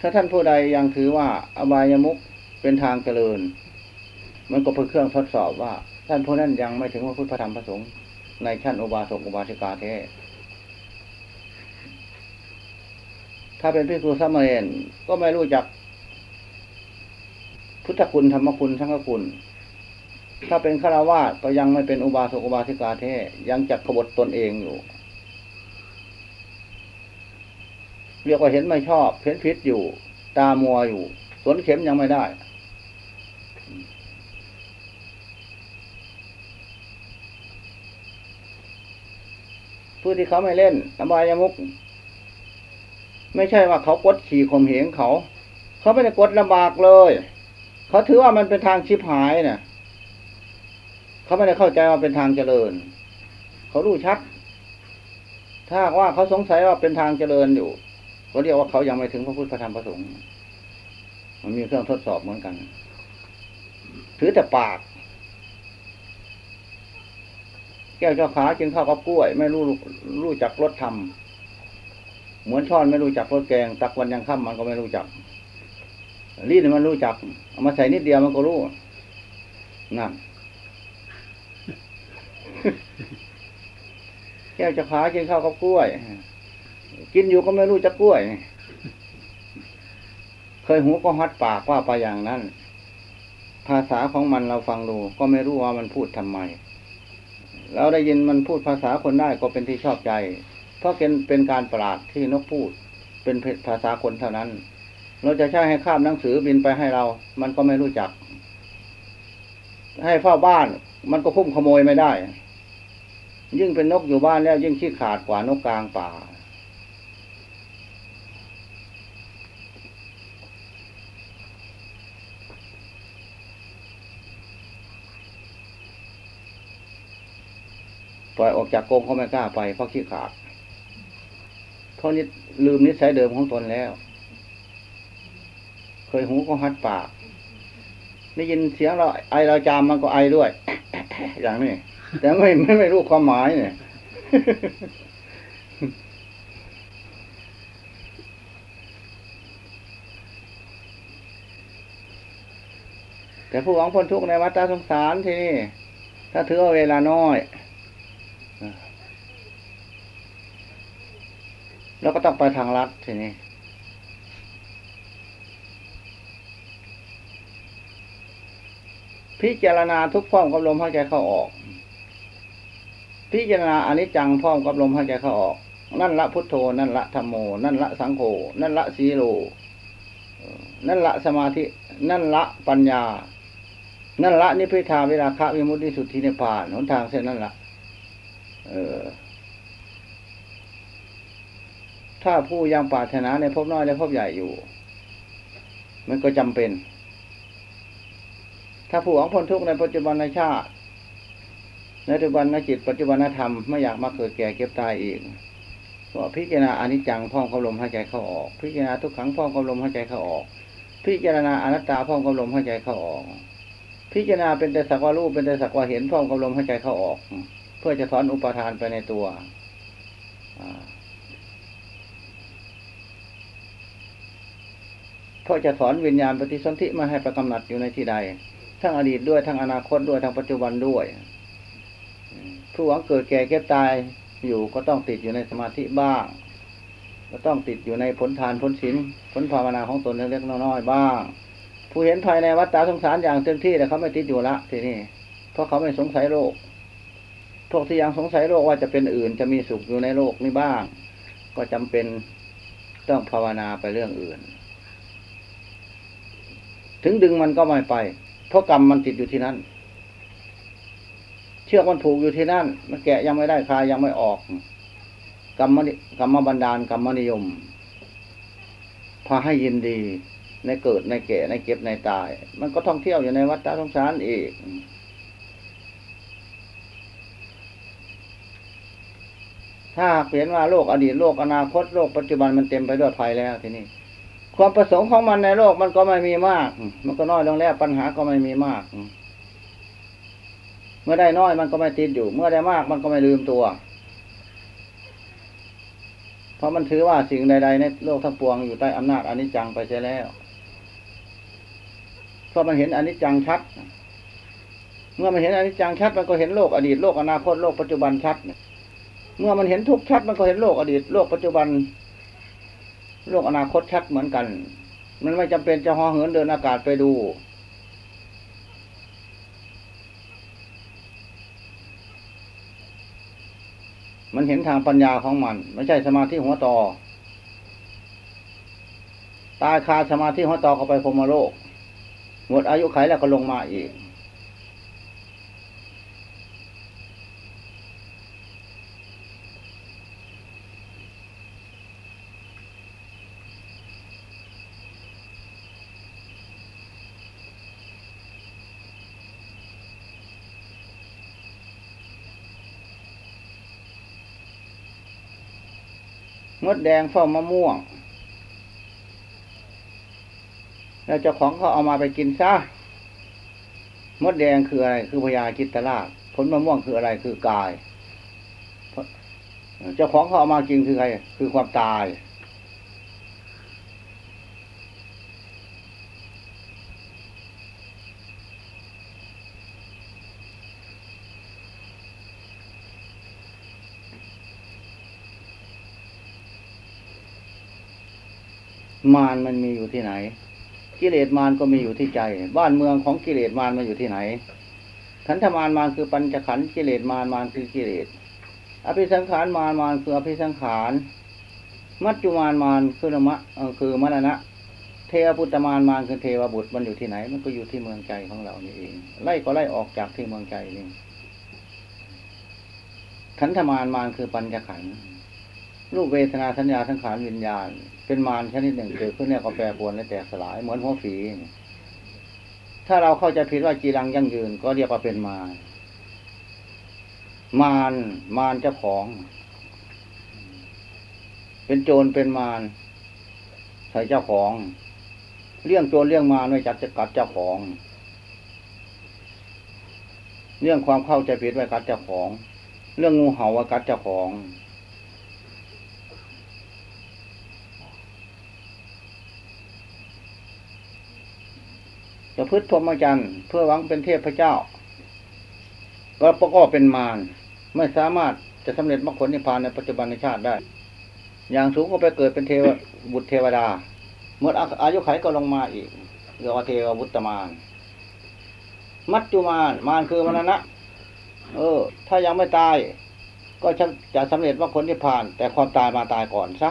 ถ้าท่านผู้ใดยังถือว่าอบายามุกเป็นทางเจริญ มันก็เป็นเครื่องทดสอบว่า ท่านผู้นั้นยังไม่ถึงพระพุทธธรรมพระสงฆ์ในชั้นอุบาสกอุบาสิกาแท้ถ้าเป็นพิสูจน์สมเณรก็ไม่รู้จัก พุทธคุณธรรมคุณสังฆคุณ ถ้าเป็นฆราวาสก็ยังไม่เป็นอุบาสกอุบาสิกาแท้ยังจักขบฏตนเองอยู่เรียกว่าเห็นไม่ชอบเห็นผิดอยู่ ตามัวอยู่ สวนเข็มยังไม่ได้ ผู้ที่เขาไม่เล่นอบายามุก ไม่ใช่ว่าเขากดขี่ข่มเหงเขา เขาไม่ได้กดลำบากเลย เขาถือว่ามันเป็นทางชิบหายเนะ่ยเขาไม่ได้เข้าใจว่าเป็นทางเจริญ เขารู้ชัด ถ้าว่าเขาสงสัยว่าเป็นทางเจริญอยู่เขาเรียกว่าเขายังไม่ถึงพระพุทธธรรมพระสงฆ์มันมีเครื่องทดสอบเหมือนกัน ถือแต่ปาก แก้วเจ้าขากินข้าวกับกล้วย ไม่รู้รู้จักรสทำเหมือนช้อนไม่รู้จักรสแกง ตักวันยังค่ำมันก็ไม่รู้จักรีดมันรู้จัก เอามาใส่นิดเดียวมันก็รู้นั่นแก้วเจ้าขากินข้าวกับกล้วย กินอยู่ก็ไม่รู้จักกล้วย เคยหูก็ฮัดปากว่าไปอย่างนั้น ภาษาของมันเราฟังดู ก็ไม่รู้ว่ามันพูดทำไม เราได้ยินมันพูดภาษาคนได้ก็เป็นที่ชอบใจ เพราะเป็นเป็นการประหลาดที่นกพูด เป็นภาษาคนเท่านั้น เราจะใช้ให้ข้ามหนังสือบินไปให้เรา มันก็ไม่รู้จัก ให้เฝ้าบ้าน มันก็คุ้มขโมยไม่ได้ ยิ่งเป็นนกอยู่บ้านแล้วยิ่งขี้ขาดกว่านกกลางป่า ปล่อยออกจากกรงเขาไม่กล้าไปเพราะขี้ขาดเพราะนี่ลืมนิสัยเดิมของตนแล้ว เคยหูก็ฮัดปากได้ยินเสียงเราไอเราจามมันก็ไอด้วย อย่างนี้แต่ไม่ไม่ไม่รู้ความหมายเนี่ยแต่ผู้หวังพ้นทุกข์ในวัฏสงสารที่นี่ถ้าถือเวลาน้อย แล้วก็ต้องไปทางลัดทีนี้พิจารณาทุกพร้อมกับลมหายใจเข้าออก พิจารณาอนิจจังพร้อมกับลมหายใจเข้าออก นั่นละพุทโธ นั่นละธรรมโม นั่นละสังโฆ นั่นละสีโล นั่นละสมาธิ นั่นละปัญญา นั่นละนิพพิทาเวลาคะวิมุตติสุทธินิพพานหนทางเส้นนั่นละ เออ ถ้าผู้ยังปรารถนาในภพน้อยและภพใหญ่อยู่ มันก็จำเป็น ถ้าผู้หวังพ้นทุกข์ในปัจจุบันในชาติในปัจจุบันในจิตปัจจุบันธรรมไม่อยากมาเกิดแก่เก็บตายอีกก็พิจารณาอนิจจังพ่องเขาลมหายใจเข้าออก พิจารณาทุกขังพ่องเขาลมหายใจเข้าออก พิจารณาอนัตตาพ่องเขาลมหายใจเข้าออก พิจารณาเป็นแต่สักว่ารู้เป็นแต่สักว่าเห็นพ่องเขาลมหายใจเข้าออก พื่อจะถอนอุปทานไปในตัวเพราะจะสอนวิญญาณปฏิสนธิมาให้ประกำหนัดอยู่ในที่ใด ทั้งอดีตด้วยทั้งอนาคตด้วยทั้งปัจจุบันด้วยผู้หวังเกิดแก่เก็บตายอยู่ก็ต้องติดอยู่ในสมาธิบ้าง ก็ต้องติดอยู่ในผลทานผลศีลผลภาวนาของตนเล็กๆน้อยๆบ้าง ผู้เห็นภายในวัฏฏะสงสารอย่างเต็มที่แต่เขาไม่ติดอยู่ละทีนี้เพราะเขาไม่สงสัยโลก พวกที่ยังสงสัยโลกว่าจะเป็นอื่น จะมีสุขอยู่ในโลกนี้บ้าง ก็จำเป็นต้องภาวนาไปเรื่องอื่น ถึงดึงมันก็ไม่ไป เพราะกรรมมันติดอยู่ที่นั่น เชือกมันผูกอยู่ที่นั่น มันแกะยังไม่ได้คลายยังไม่ออก กรรมกรรมบันดาลกรรมนิยม พาให้ยินดีในเกิดในแก่ในเก็บในตาย มันก็ท่องเที่ยวอยู่ในวัฏสงสารอีก ถ้าเปลี่ยนว่าโลกอดีตโลกอนาคตโลกปัจจุบันมันเต็มไปด้วยภัยแล้วทีนี้ความประสงค์ของมันในโลกมันก็ไม่มีมาก มันก็น้อยลงแล้วปัญหาก็ไม่มีมาก เมื่อได้น้อยมันก็ไม่ติดอยู่ เมื่อได้มากมันก็ไม่ลืมตัว เพราะมันถือว่าสิ่งใด ๆ ในโลกทั้งปวงอยู่ใต้อำนาจอนิจจังไปใช่แล้ว เพราะมันเห็นอนิจจังชัด เมื่อมันเห็นอนิจจังชัด มันก็เห็นโลกอดีตโลกอนาคตโลกปัจจุบันชัดเเมื่อมันเห็นทุกชัดมันก็เห็นโลกอดีต โลกปัจจุบัน โลกอนาคตชัดเหมือนกัน มันไม่จำเป็นจะห่อเหินเดินอากาศไปดู มันเห็นทางปัญญาของมัน ไม่ใช่สมาธิหัวต่อตายคาสมาธิหัวต่อเข้าไปพรมโลก หมดอายุไขแล้วก็ลงมาอีก มดแดงเฝ้ามะม่วง แล้วเจ้าของเขาเอามาไปกินซะมดแดงคืออะไร คือพญาจิตตลาดผลมะม่วงคืออะไรคือกาย เจ้าของเขาเอามากินคือใคร คือความตาย มารมันมีอยู่ที่ไหน กิเลสมารก็มีอยู่ที่ใจ บ้านเมืองของกิเลสมารมาอยู่ที่ไหน ขันธมารมารคือปัญจขันธ์กิเลสมารมารคือกิเลส อภิสังขารมารมารคืออภิสังขาร มัจจุมารมารคือมะคือมรณะ เทวปุตตมารมารคือเทวบุตรมันอยู่ที่ไหน มันก็อยู่ที่เมืองใจของเรานี่เอง ไล่ก็ไล่ออกจากที่เมืองใจนี่ขันธมารมารคือปัญจขันธ์รูปเวทนาสัญญาสังขารวิญญาณ เป็นมารชนิดหนึ่งเกิดขึ้นเนี่ยก็แปรปรวนและแตกสลายเหมือนหัวฝีถ้าเราเข้าใจผิดว่าจีรังยั่งยืน ก็เรียกว่าเป็นมารมารมารเจ้าของ เป็นโจรเป็นมารใส่เจ้าของ เรื่องโจรเรื่องมารไม่จัดจะกัดเจ้าของ เรื่องความเข้าใจผิดไว้กัดเจ้าของ เรื่องงูเห่าว่ากัดเจ้าของ จะพึ่งพรหมจรรย์เพื่อหวังเป็นเทพพระเจ้าก็ประกอบเป็นมารไม่สามารถจะสำเร็จมรรคผลนิพพานในปัจจุบันในชาติได้ อย่างสูงก็ไปเกิดเป็นเทวบุตรเทวดา เมื่ออายุไขก็ลงมาอีกเรียกว่าเทวบุตรมารมัจจุมารมารคือมรณะ เออ ถ้ายังไม่ตาย ก็จะสำเร็จมรรคผลนิพพาน แต่ความตายมาตายก่อนซะ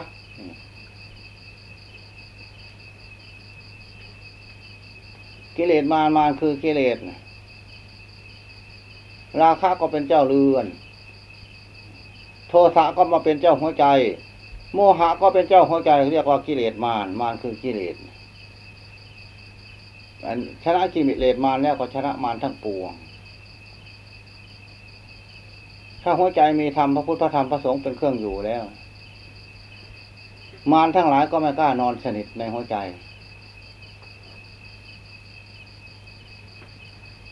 กิเลสมารมารคือกิเลสราคะก็เป็นเจ้าเรือน โทสะก็มาเป็นเจ้าหัวใจ โมหะก็เป็นเจ้าหัวใจ เรียกว่ากิเลสมารมารคือกิเลสชนะกิเลสมารแล้วก็ชนะมารทั้งปวง ถ้าหัวใจมีธรรมพระพุทธพระธรรมพระสงฆ์เป็นเครื่องอยู่แล้ว มารทั้งหลายก็ไม่กล้านอนสนิทในหัวใจ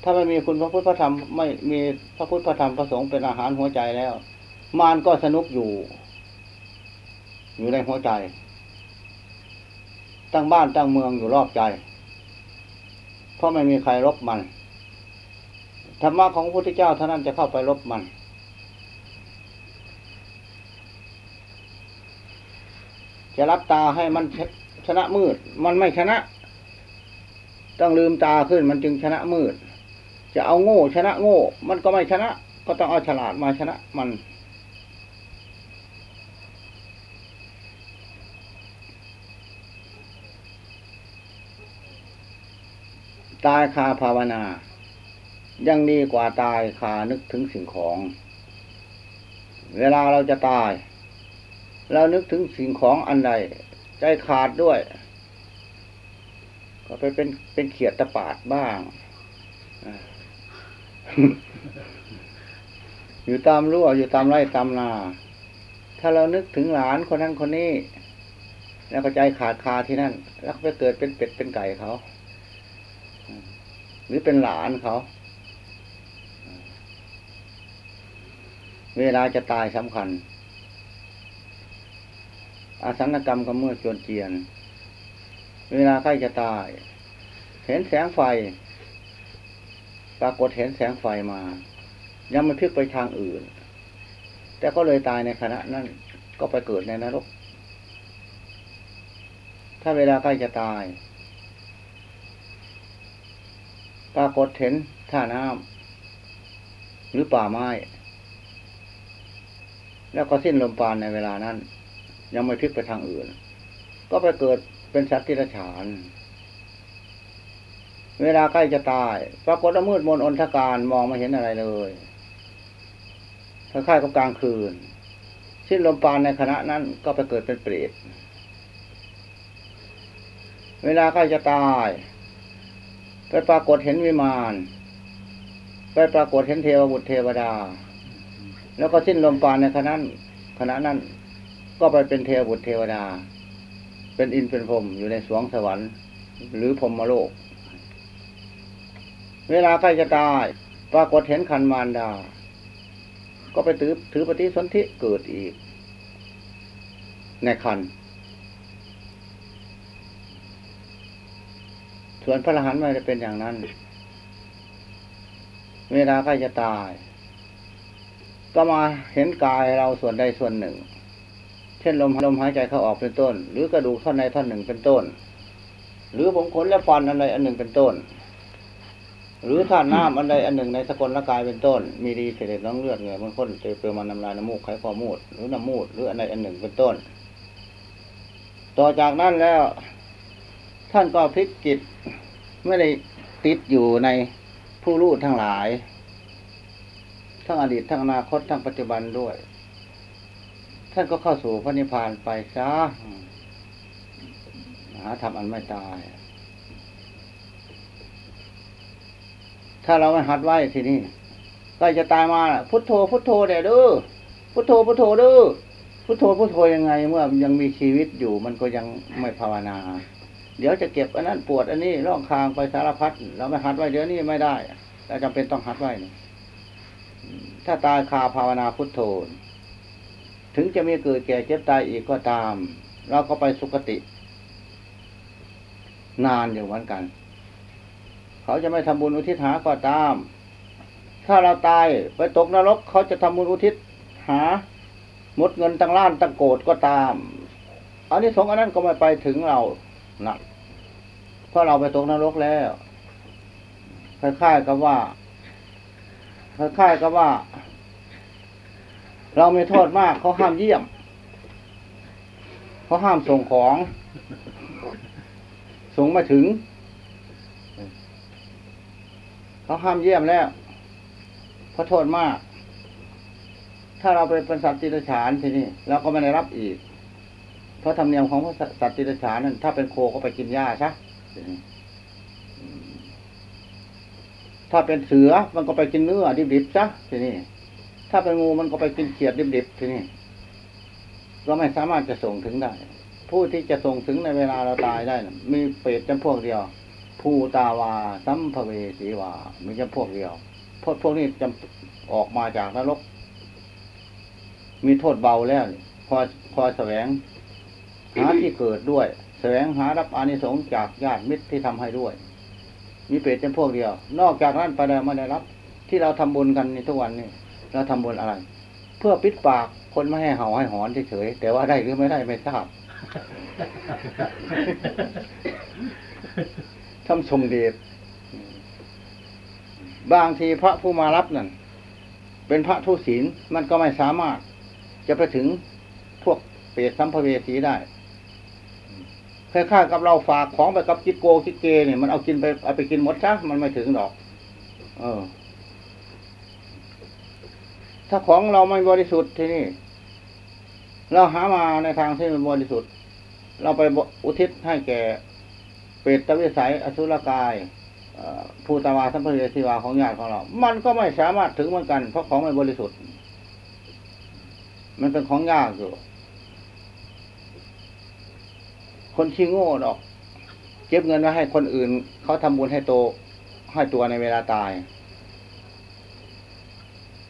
ถ้าไม่มีคุณพระพุทธพระธรรมไม่มีพระพุทธพระธรรมพระสงฆ์เป็นอาหารหัวใจแล้ว มารก็สนุกอยู่ อยู่ในหัวใจ ตั้งบ้านตั้งเมืองอยู่รอบใจ เพราะไม่มีใครรบมันธรรมะของพระพุทธเจ้าเท่านั้นจะเข้าไปรบมัน จะรับตาให้มันชชนะมืด มันไม่ชนะ ต้องลืมตาขึ้นมันจึงชนะมืด จะเอาโง่ชนะโง่ มันก็ไม่ชนะ ก็ต้องเอาฉลาดมาชนะมัน ตายคาภาวนา ยังดีกว่าตายคานึกถึงสิ่งของ เวลาเราจะตาย เรานึกถึงสิ่งของอันใด ใจขาดด้วย ก็ไปเป็นเป็นเขียดตะปาดบ้างอ อยู่ตามรั้วอยู่ตามไร่ตามนา ถ้าเรานึกถึงหลานคนนั้นคนนี้ แล้วก็ใจขาดคาที่นั่น แล้วก็ไปเกิดเป็นเป็ดเป็นไก่เขา หรือเป็นหลานเขา เวลาจะตายสำคัญ อาสันกรรมก็เมื่อจวนเจียน เวลาใกล้จะตาย เห็นแสงไฟ ปรากฏเห็นแสงไฟมา ยังไม่พลิกไปทางอื่น แต่ก็เลยตายในขณะนั้น ก็ไปเกิดในนรก ถ้าเวลาใกล้จะตาย ปรากฏเห็นท่าน้ำหรือป่าไม้ แล้วก็สิ้นลมปราณในเวลานั้น ยังไม่พลิกไปทางอื่น ก็ไปเกิดเป็นสัตว์ที่ระฉาน เวลาใกล้จะตาย ปรากฏว่ามืดมนอนทการมองไม่เห็นอะไรเลยคล้ายๆกับกลางคืน สิ้นลมปราณในขณะนั้นก็ไปเกิดเป็นเปรตเวลาใกล้จะตาย ไปปรากฏเห็นวิมาน ไปปรากฏเห็นเทวบุตรเทวดา แล้วก็สิ้นลมปราณในขณะนั้นขณะนั้นก็ไปเป็นเทวบุตรเทวดา เป็นอินเป็นพรมอยู่ในสวงสวรรค์ หรือพรมโลก เวลาใกล้จะตาย ปรากฏเห็นคันมารดา ก็ไปถือถือปฏิสนธิเกิดอีก ในคัน ส่วนพระอรหันต์ไม่ได้เป็นอย่างนั้น เวลาใกล้จะตาย ก็มาเห็นกายเราส่วนใดส่วนหนึ่ง เช่นลมลมหายใจเข้าออกเป็นต้น หรือกระดูกท่อนใดท่อนหนึ่งเป็นต้น หรือผมขนและฟันอันใดอันหนึ่งเป็นต้น หรือธาตุน้ำอันใดอันหนึ่งในสกลร่างกายเป็นต้น มีดีเสด็จน้องเลือดเหงื่อมันข้นเตเปลือมันน้ำลายน้ำมูกไขข้อมูด หรือน้ำมูด หรืออันใดอันหนึ่งเป็นต้น ต่อจากนั้นแล้ว ท่านก็พลิกจิตไม่ได้ติดอยู่ในผู้รู้ทั้งหลาย ทั้งอดีตทั้งอนาคตทั้งปัจจุบันด้วย ท่านก็เข้าสู่พระนิพพานไปซะหาทำอันไม่ตาย ถ้าเราไม่หัดไว้ทีนี้ใกล้จะตายมาน่ะ พุทโธ พุทโธเดี๋ยวดูพุทโธ พุทโธดูพุทโธ พุทโธยังไง เมื่อยังมีชีวิตอยู่ มันก็ยังไม่ภาวนา เดี๋ยวจะเก็บอันนั้นปวดอันนี้ร่องคางไปสารพัดเราไม่หัดไว้เดี๋ยวนี้ไม่ได้เราจำเป็นต้องหัดไว้ถ้าตายคาภาวนาพุทโธ ถึงจะมีเกิดแก่เจ็บตายอีกก็ตาม เราก็ไปสุคติ นานอยู่เหมือนกัน เขาจะไม่ทำบุญอุทิศหาก็ตาม ถ้าเราตายไปตกนรก เขาจะทำบุญอุทิศหาหมดเงินตั้งล้านตั้งโกดก็ตาม อันนี้สงอันนั้นก็ไม่ไปถึงเรานะเพราะเราไปตกนรกแล้วคล้ายๆกับว่าคล้ายๆกับว่า เราไม่โทษมากเขาห้ามเยี่ยมเขาห้ามส่งของ ส่งมาถึง เขาห้ามเยี่ยมแล้วเพราะโทษมาก ถ้าเราไปเป็นสัตว์ติรฉานทีนี้เราก็ไม่ได้รับอีก เพราะธรรมเนียมของพระสัตว์ติรฉานนั้นถ้าเป็นโคก็ไปกินหญ้าซะทีนี้อืมถ้าเป็นเสือมันก็ไปกินเนื้อดิบๆซะทีนี้ถ้าเป็นงูมันก็ไปกินเขียดดิบๆทีนี้ก็ไม่สามารถจะส่งถึงได้ ผู้ที่จะส่งถึงในเวลาเราตายได้นะมีเปรตจำพวกเดียว ผู้ตาวาสัมภเวสีวามีจำพวกเดียวพวกพวกนี้จำออกมาจากนรก มีโทษเบาแล้วนี่พอพอแสวง หาที่เกิดด้วย แสวงหารับอานิสงส์จากญาติมิตรที่ทำให้ด้วย มีเปรตจำพวกเดียว นอกจากนั้นไปแล้วไม่ได้รับ ที่เราทำบุญกันในทุกวันนี้เราทำบุญอะไร เพื่อปิดปากคนไม่ให้เห่าให้หอนเฉยๆแต่ว่าได้หรือไม่ได้ไม่ทราบ ทำทรงเดชบางทีพระผู้มารับนั่นเป็นพระทุศีลมันก็ไม่สามารถ จะไปถึงพวกเปรตสัมภเวสีได้คล้ายๆกับเราฝากของไปกับกิโกกิเกเนี่ยมันเอากินไปเอาไปกินหมดซะมันไม่ถึงดอก เออ ถ้าของเราไม่บริสุทธิ์ที่นี่ เราหามาในทางที่มันบริสุทธิ์ เราไปอุทิศให้แก่ เปรตวิสัยอสุรกายภูตาวาสัมภเวสีวาของญาติของเรา มันก็ไม่สามารถถึงเหมือนกัน เพราะของไม่บริสุทธิ์ มันเป็นของยากอยู่ คนที่โง่ดอก เก็บเงินไว้ให้คนอื่น เขาทำบุญให้โตให้ตัวในเวลาตาย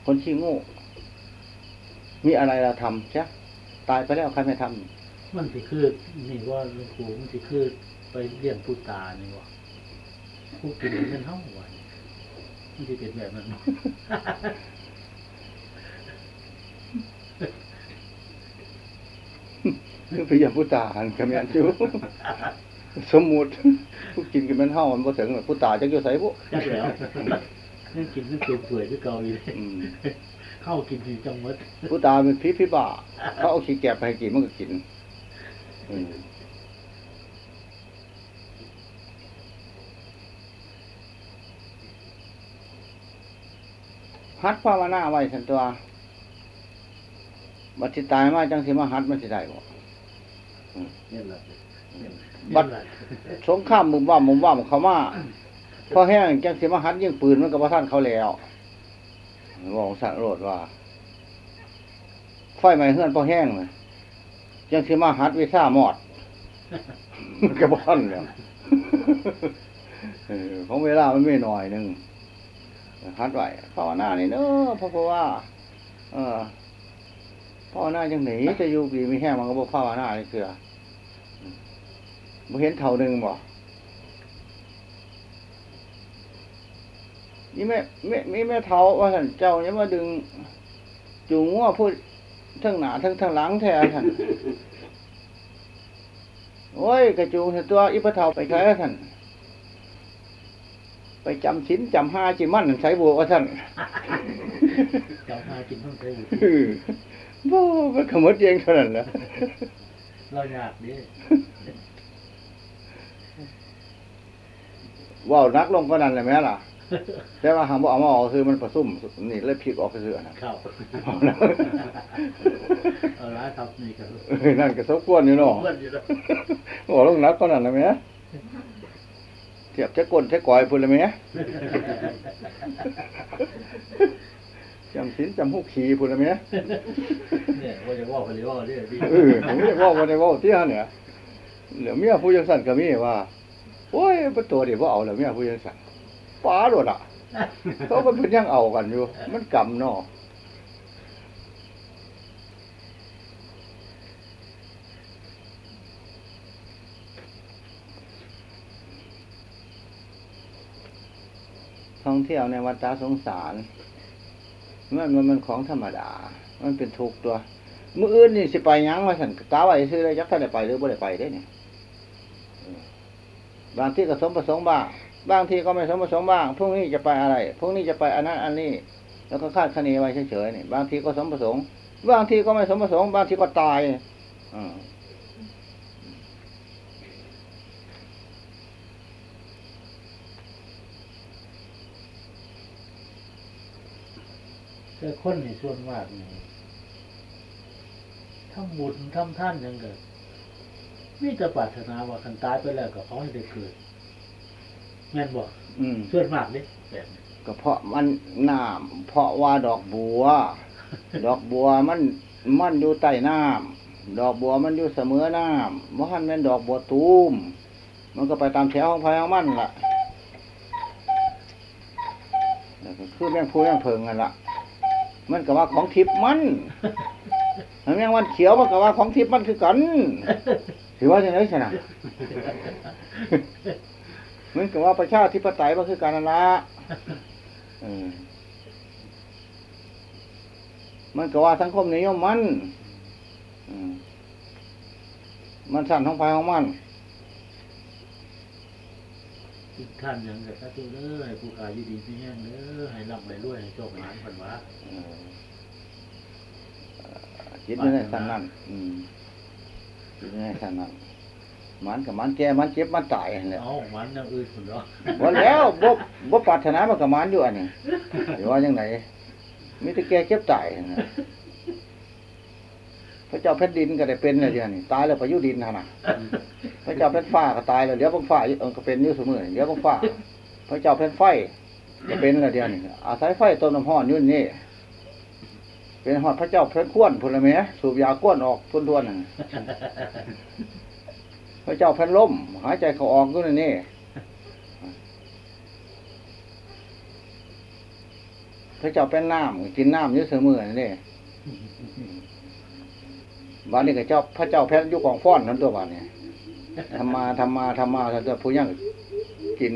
คนที่โง่ มีอะไรเราทำใช่ตายไปแล้วใครไม่ทำมันสิคือ นี่ว่าหลวงปู่มันสิคือ ไปเลี้ยงผู้ตานี่วะผู้กินเงินเท่าวันมันสิเป็นแบบนั้นเนาะคือพยายามผู้ตาหันกำยันอยู่สมมุติผู้กินกันเป็นเท่ามันบ่ถึงหรอกผู้ตาจะอยู่ใส่พวกจักแล้วนั่นกินนั่นเต็มถ้วยคือเก่าอยู่เลยอืมเข้ากินที่จังหวัดผู้ตาเป็นพิษพิบ้าเขาเอาขี้แกะไปให้กินมันก็กิน อืม ฮัดภาวนาไว้สันตัวบัดสิตายมาจังสิมาฮัดมันสิได้บ่เนี่ยแหละบัดสงครามมุมว่ามุมว่ามันเขามาพอแห้งจังสิมาฮัดยิงปืนมันกับพระท่านเขาแล้วบอกสัตว์โรดว่าไฟไหม้เฮือนพอแห้งเลยจังสิมาฮัดวิซ่ามอดมันกับพระท่านแล้วเออของเวลามันไม่หน่อยหนึ่ง ฮัดไว้ภาวนานี่เนอะเพราะว่า เออภาวนาจังหนีจะอยู่ดีไมีแห้งมันก็บอกภาวนาเลยเสือบ่เห็นเท่าหนึ่งบ่นี่แม่แม่มีแม่เท่าว่าท่านเจ้าเนี่ยมาดึง จูงงัวพูดทั้งหนาทั้งทั้งหลังแท้ท่านโอ้ยกระจูงตัวอีพระเท่าไปใช้ท่าน ไปจำศีลจำห้าจิมั่นใช้บัวว่าท่านเจ้ามากินต้องใช้อยู่อื้อบ่มันขมดเองเท่านั้นแหละเราอยากดิว่าวนักลงก็นั่นแหละแม่ล่ะแต่ว่าหางบ่เอามาออกคือมันผสมนี่เลยพลิกออกคือๆนะเข้าเอานะเอาละครับนี่ครับเอ้ยนั่นก็สมควรอยู่เนาะเพื่อนอยู่แล้วบอกลงนักก็นั่นนะแม่ เทียบจะกลนจะก่อยพุ่นเลยแม่จำศีลจำหุกขีพุ่นเลยแม่เนี่ยว่าจะว่าไปเลยว่าเนี่ยพี่เออผมไม่ได้ว่าวันได้ว่าเที่ยเนี่ยเหลือเมียผู้ยังสั่นก็มีว่าโอ้ยเป็นตัวเดียวว่าเอาเหลือเมียผู้ยังสั่นป้าโดดอะเขาก็เป็นยังเอากันอยู่ มันกำเนาะ ท่องเที่ยวในวัฏสงสาร มันมันมันของธรรมดา มันเป็นทุกตัว มื่ออื่นนี่สิไปยังมาสั่นกาไว้ซื้อได้ยักษ์ท่านได้ไปหรือบ่ได้ไปได้เนี่ยบางที่ก็สมประสงค์บ้าง บางที่ก็ไม่สมประสงค์บ้างพรุ่งนี้จะไปอะไรพรุ่งนี้จะไปอันนั้นอันนี้ แล้วก็คาดคะเนไว้เฉยๆนี่บางทีก็สมประสงค์ บางทีก็ไม่สมประสงค์ บางทีก็ตายอ่ แต่คนในส่วนมากนี่ทำบุญทำท่านยังเกิดมีแต่ปรารถนาว่าคันตายไปแล้วก็ขอให้ได้เกิดแม่นบอกอืมส่วนมากเด้แบบนี้ก็เพราะมันน้ำเพราะว่าดอกบัว ดอกบัวมันมันอยู่ใต้น้ำดอกบัวมันอยู่เสมอน้ำมันเป็นดอกบัวตูมมันก็ไปตามแถวของพายของมันล่ะแล้วก็คือแมงพูแมงเพิงกันล่ะ มันก็ว่าของทิพย์มันแมงวันเขียวมันก็ว่าของทิพย์มันคือกันถือว่าอย่างไรชนะมันก็ว่าประชาธิปไตยมันคือการนั่นละเออมันก็ว่าสังคมนิยมมันอืมมันสั่นของภายของมัน ทุกท่านยังกับพระเจ้าเด้อให้ผู้ขายอยู่ดีที่แห้งเด้อให้ร่ำให้รวยให้โชคให้หลานพันวะเออคิดอยู่ในสั่นนั้นอืมคิดอยู่ในสั่นนั้นมันกับมันแก่มันเจ็บมันตายนั่นแหละเอามันอย่างอื่นคนเนาะวันแล้วบ่บ่ปรารถนามันกับมันอยู่อันนี้หรือว่ายังไงมีแต่แก่เจ็บตายนั่นน่ะพ ระเจ้าแผ่นดินก็ได้เป็นเลยเดียวนี่ตายแล้วไปอยู่ดินหั่นน่ะพระเจ้าแผ่นฟ้าก็ตายแล้วเดี๋ยวบางฟ้าเออก็เป็นอยู่เสมอเดี๋ยวบางฟ้า พระเจ้าแผ่นไฟก็เป็นแล้วเดียวนี่อาศัยไฟต้นน้ำห้อนอยู่นี่เป็นฮอดพระเจ้าแผ่นข้วนพุ่นละแหมสูบยาก้วนออกทุ่นๆนั่นพระเจ้าแผ่นลมหายใจเขาออกอยู่นี่พระเจ้าเป็นน้ำกินน้ำอยู่เสมอนี่ บ้านนี้ก็เจ้าพระเจ้าแพทย์อยุกองฟ้อนนั่นตัวบ้านนี้ทำมาทำมาทำมาแต่ตัวผู้ยังกิน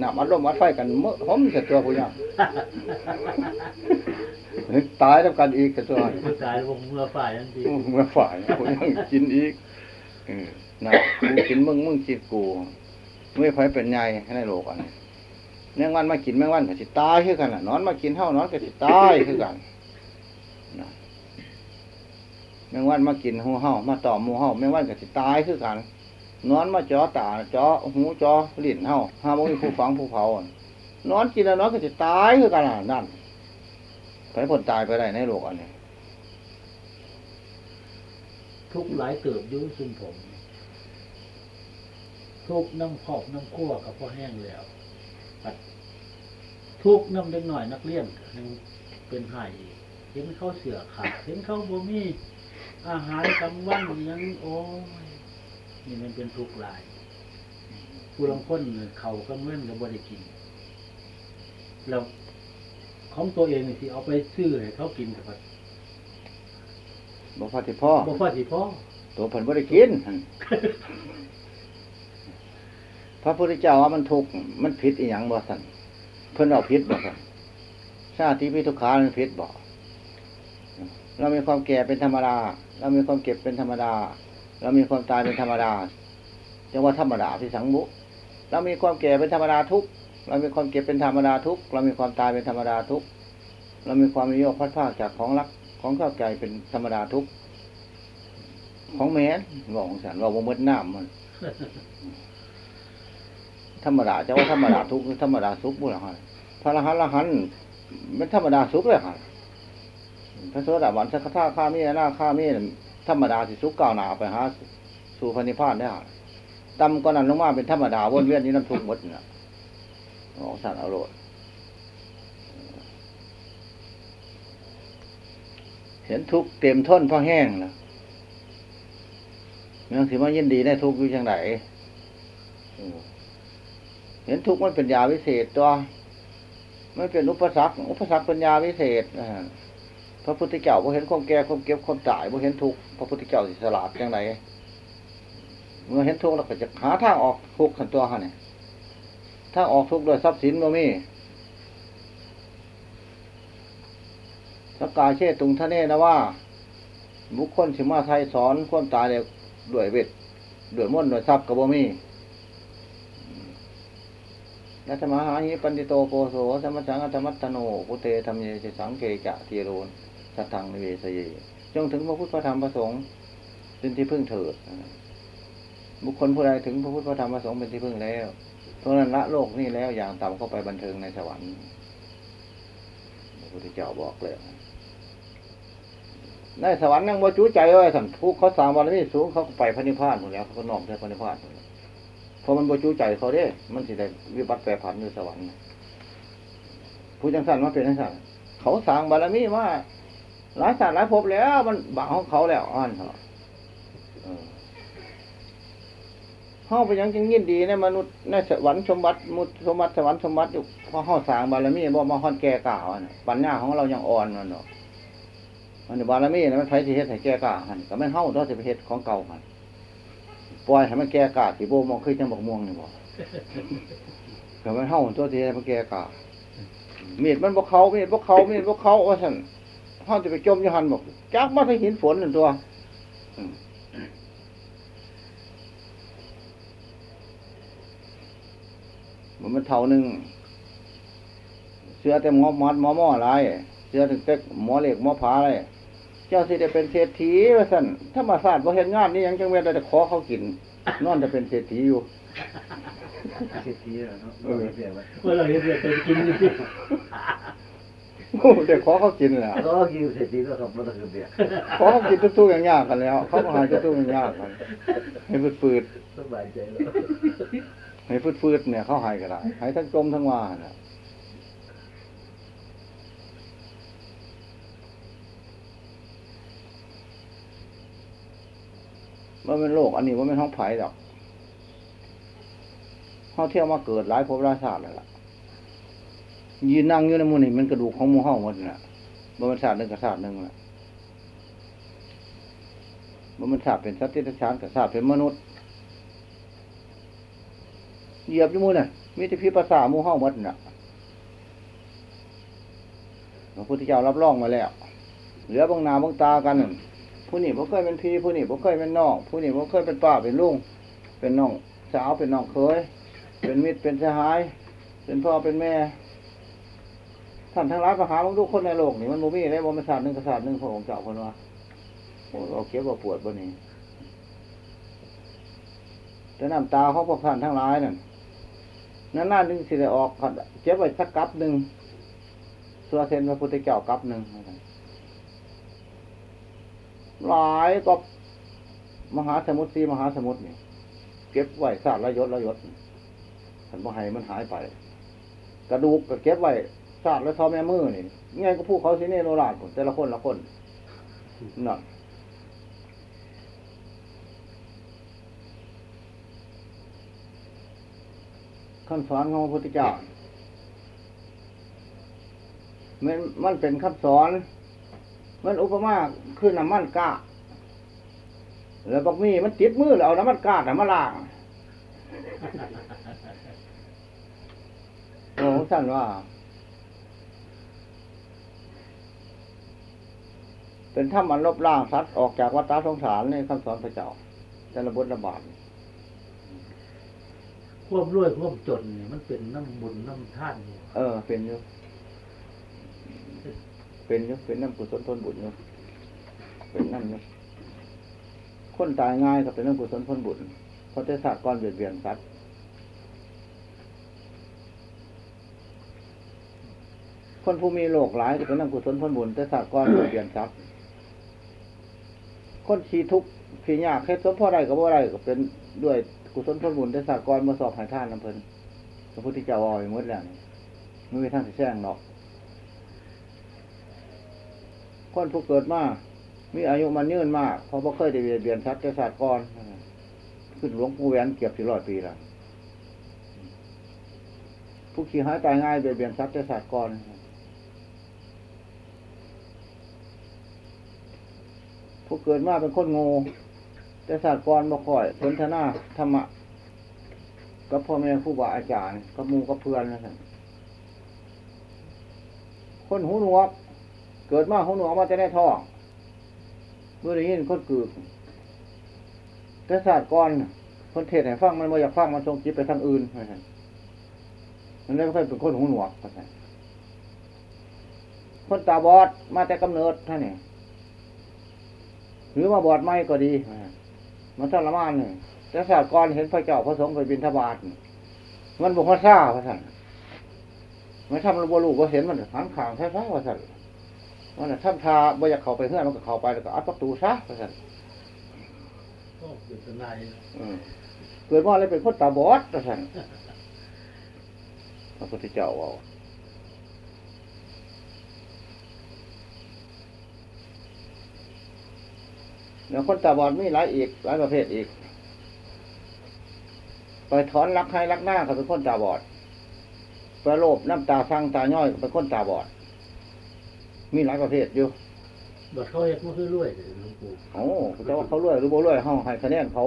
น้ำอัดลมอัดไฟกันเมื่อผมเสร็จตัวผู้ยังตายแล้วกันอีกกับตัวนี้ผู้ชายวงเมื่อฝ่ายนั่นสิเมื่อฝ่ายผู้ยังกินอีกเออนะกูกินมึงมึงกินกูไม่ไผเป็นไงในโลกอันนี้แมงวันมากินแมงวันก็สิตายคือกันน่ะนอนมากินเท่านอนก็สิตายคือกันนะ แมงวันมากินหูเห่ามาต่อหมูเห่าแมงวันก็สิตายคือกันนอนมาจ่อตาจ่อหูจ่อลิ้นเห่าห้าบ่มีผู้ฟังผู้เผานอนกินแล้วนอนก็สิตายคือกันนั่นไปผลตายไปได้ในโลกอันนี้ทุกหลายเติบยุ่งซุ่มผม ทุกน้ำขอบน้ำขั้วกับพ่อแห้งแล้วทุกน้ำเล็กหน่อยนักเรียนยังเป็นไห้เห็นเขาเสือขาดเห็นเขาบ่มี อาหารกลางวันยังโอ้ยนี่มันเป็นทุกข์หลายผู้ลางคนเขากำเงินกับบริกินแล้วของตัวเองนี่สิเอาไปซื้อให้เขากินกับบ่พอที่พ่อบ่พอสิพ่อตัวเพิ่นบ่ได้กินหั่นพระพุทธเจ้าว่ามันทุกข์มันผิดอีหยังบ่สั่นเพิ่นเอาผิดบ่สั่นชาติพิทุกขามันผิดบ่เรามีความแก่เป็นธรรมดา เรามีความเก็บเป็นธรรมดา เรามีความตายเป็นธรรมดาจังว่าธรรมดาที่สังมุเรามีความแก่เป็นธรรมดาทุก เรามีความเก็บเป็นธรรมดาทุก เรามีความตายเป็นธรรมดาทุก เรามีความมีโยกพัดภาคจากของรักของเข้าใจเป็นธรรมดาทุก ของแม่นบอกของฉันว่าบ่มดน้ำมัน ธรรมดาจะว่าธรรมดาทุกธรรมดาสุขบุญละหันพระรหันต์ละหันเป็นธรรมดาสุขเลยหัน พระโสดาบันสักขะข้ามีหน้าข้ามีธรรมดาสิสุขก้าหนาไปหาสู่พระนิพพานได้หันต่ำก็นั้นลงมาเป็นธรรมดาวนเวียนนี้น้ำทุกข์หมดน่ะของสันเอาโรดเห็นทุกเต็มท้นพราะแห้งนะเมืองสิมายินดีในทุกอยู่จังไดเออเห็นทุกมันเป็นยาวิเศษตัวมันเป็นอุปสรรค อุปสรรคเป็นยาวิเศษอ่า พระพุทธเจ้าพอเห็นความแก่ความเก็บความตายพอเห็นทุกข์พระพุทธเจ้าสิสลาดจังไดเมื่อเห็นทุกข์เราก็จะหาทางออกทุกข์ขันตัวฮะเนี่ยทาออกทุกข์โดยทรัพย์สินบ่มีสกายเชตุงทะเนนะว่าบุคคลสิมาไทยสอนความตายเลยด้วยเวทด้วยมนด้วยทรัพย์กับบ่มีนัตมหาหิปันติโตโกโสสมัจฉังอัตมัตโน พุเตธรรมเยจะสังเกจะทีโรน สัทธังนิเวสเยจงถึงพระพุทธพระธรรมพระสงฆ์เป็นที่พึ่งเถิดบุคคลผู้ใดถึงพระพุทธพระธรรมพระสงฆ์เป็นที่พึ่งแล้วเพราะนั้นละโลกนี้แล้วอย่างต่ำเข้าไปบันเทิงในสวรรค์พระพุทธเจ้าบอกเลยในสวรรค์ยังบ่จู้ใจเลยท่านผู้เขาสางบารมีสูงเขาไปพระนิพพานหมดแล้วเขาก็นอมไปพระนิพพานหมดแล้วเพราะมันบ่จู้ใจเขาเด้ มันสิได้วิบัติแปรผันในสวรรค์ผู้จังสันมาเป็นจังสันเขาสางบารมีมา หลายศาสตร์หลายภพแล้ว มันบาของเขาแล้วอ่านเถอะเออเฮาไปยังจึงยินดีในมนุษย์ในสวรรค์สมบัติมุสมบัติสวรรค์สมบัติอยู่เพราะเฮาสางบารมีบ่มาฮอดแก่กล่าวน่ะปัญญาของเรายังอ่อนมันเนาะมันบารมีน่ะมันไผสิเฮ็ดให้แก่กล้าหั่นก็แม่นเฮาต้องสิไปเฮ็ดของเก่าหันปล่อยให้มันแก่กล้าสิบ่มองคือจังบักม่วงนี่บ่ก็มันเฮาตัวสิให้มันแก่กล้ามีดมันบ่เขามีดบ่เขามีดบ่เขาว่าซั่น เฮาจะไปจมอยู่หั่นบอกจักมาที่หินฝนนั่นตัวอืมมันมันเท่าหนึงเสือแต่หมอมัดหมอหม้ออะไรเสือถึงแต่หมอเหล็กหมอผาอะไรเจ้าสิได้เป็นเศรษฐีว่าสั่นถ้ามาศาสตร์บ่เห็นงานนี่ยังจังเวทแต่ขอเขากินนอนจะเป็นเศรษฐีอยู่เศรษฐีแล้วเนาะเออเสียไปเมื่อเราเห็นเด็กเป็นกินอยู่ที่โอ้ เด็กขอเขากินแหละก็คิวเศรษฐีก็ขับรถตะเกียบเบียร์ขอเขากินทุกๆอย่างยากกันแล้ว เขามาหาทุกๆอย่างยากกันให้ฟืดสบายใจแล้วๆให้ฟืดๆเนี่ยเขาใหายก็ได้ใหายทั้งจมทั้งว่าน่ะว่าเป็นโลกอันนี้ว่าเป็นห้องไผ่ดอกเขาเที่ยวมาเกิดหลายภพหลายชาติแล้วล่ะ ยืนนั่งอยู่ในมูนี่มันกระดูกของมูเห่าหมดน่ะบ่มันศาสตร์หนึ่งกับศาสตร์หนึ่งล่ะบ่มันศาสตร์เป็นสัตว์ที่ชานกับศาสตร์เป็นมนุษย์เหยียบอยู่มูน่ะมีแต่พิภาษามูเห่าหมดน่ะพระพุทธเจ้ารับรองมาแล้ว เหลือบางนาบางตากันนั่นผู้นี้บ่เคยเป็นพี่ผู้นี้บ่เคยเป็นน้องผู้นี้บ่เคยเป็นป้าเป็นลุงเป็นน้องสาวเป็นน้องเคย เป็นมิตรเป็นสหาย เป็นพ่อเป็นแม่ ท่านทั้งหลายมาหาบางทุกคนในโลกนี่มันบ่มีได้บ่มันศาสตร์หนึ่งกับศาสตร์หนึ่งพระองค์เจ้าคนว่าโอ้เราเก็บว่าปวดบ่นี้แต่น้ำตาของพวกท่านทั้งหลายนั่นนั่นน่านึงสิได้ออกเก็บไว้สักกับหนึ่งสัวเซนพระพุทธเจ้ากับหนึ่งหลายก็มหาสมุทรสีมหาสมุทรนี่เก็บไว้ศาสตร์ระยศระยศท่านบ่ให้มันหายไป กระดูกก็เก็บไว้ ศาสตร์และทอแม่มือนี่ไงก็พูดเขาสิเนโนราชพุ่นแต่ละคนละคนนั่นคำสอนของพระพุทธเจ้ามันมันเป็นคำสอน มันอุปมาคือน้ำมันกาแล้วบอกมีมันติดมือแล้วเอาน้ำมันกาดน่ะมาล้างโอ้สั่นว่า เป็นถ้ำมันลบล้างสัตว์ออกจากวัฏสงสารในคำสอนพระเจ้าแต่ละบทละบาทควบรวยควบจนเนี่ยมันเป็นน้ำบุญน้ำท่านอยู่เออ เป็นอยู่เป็นอยู่เป็นน้ำกุศลทนบุญอยู่เป็นน้ำอยู่คนตายง่ายก็เป็นน้ำกุศลทนบุญเพราะแต่ศาสตร์ก้อนเบียดเบียนสัตว์คนผู้มีโรคหลายก็เป็นน้ำกุศลทนบุญแต่ศาสตร์ก้อนเบียดเบียนสัตว์ คนขี้ทุกข์ขี้ยากแค่สมพ่อไรก็บ่ไรก็เป็นด้วยกุศลทนบุญแต่ศาสตร์ก้อนมาสอบหายท่านน้ำเพลินพระพุทธเจ้าอาไปหมดแล้วไม่มีทางสิแซงหรอกคนผู้เกิดมามีอายุมันยืนมากเพราะบ่เคยได้เบียดเบียนสัตว์แต่ศาสตร์ก้อนขึ้นหลวงปู่แหวนเก็บสี่ร้อยปีแล้วผู้ขี่หายตายง่ายเบียดเบียนสัตว์แต่ศาสตร์ก้อน ผู้เกิดมาเป็นคนโง่แต่ศาสตร์ก้อนบ่ค่อยสนทนาธรรมะกับพ่อแม่ครูบาอาจารย์กับมูกับเพื่อนนะท่านคนหูหนวก เกิดมาหูหนวกมาแต่ในท้องเมื่อได้ยินคนกึกแต่ศาสตร์ก้อนคนเทศให้ฟังมันไม่อยากฟังมันทรงจิตไปทางอื่นว่านมันเลยไม่ค่อยเป็นคนหูหนวกว่านคนตาบอดมาแต่กำเนิดท่านนี่ หรือมาบอดไม่ก็ดี มันทรมานนี่แต่ศาสตร์กรเห็นพระเจ้าพระสงฆ์ไปบินทบาทนี่มันบุกมาซ่าพระสันมันทำระบบลูกก็เห็นมันหันขางแท้ๆพระสันมันน่ะทำทาบ่อยากเข้าไปเพื่อนมันก็เข้าไปแล้วก็อัดประตูซะพระสันก็เป็นสนายอืมเกิดมาเลยเป็นคนตาบอดพระสันพระพุทธเจ้าเอา เดี๋ยวคนตาบอดมีหลายอีกหลายประเภทอีก ไปถอนรักให้รักหน้าก็เป็นคนตาบอดไปโลภน้ำตาฟังตาย่อยก็เป็นคนตาบอด มีหลายประเภทอยู่บัดเขาเฮ็ดมันคือรวยเด้อหลวงปู่โอ้แต่ว่าเขารวยหรือบ่รวยเฮาให้คะแนนเขา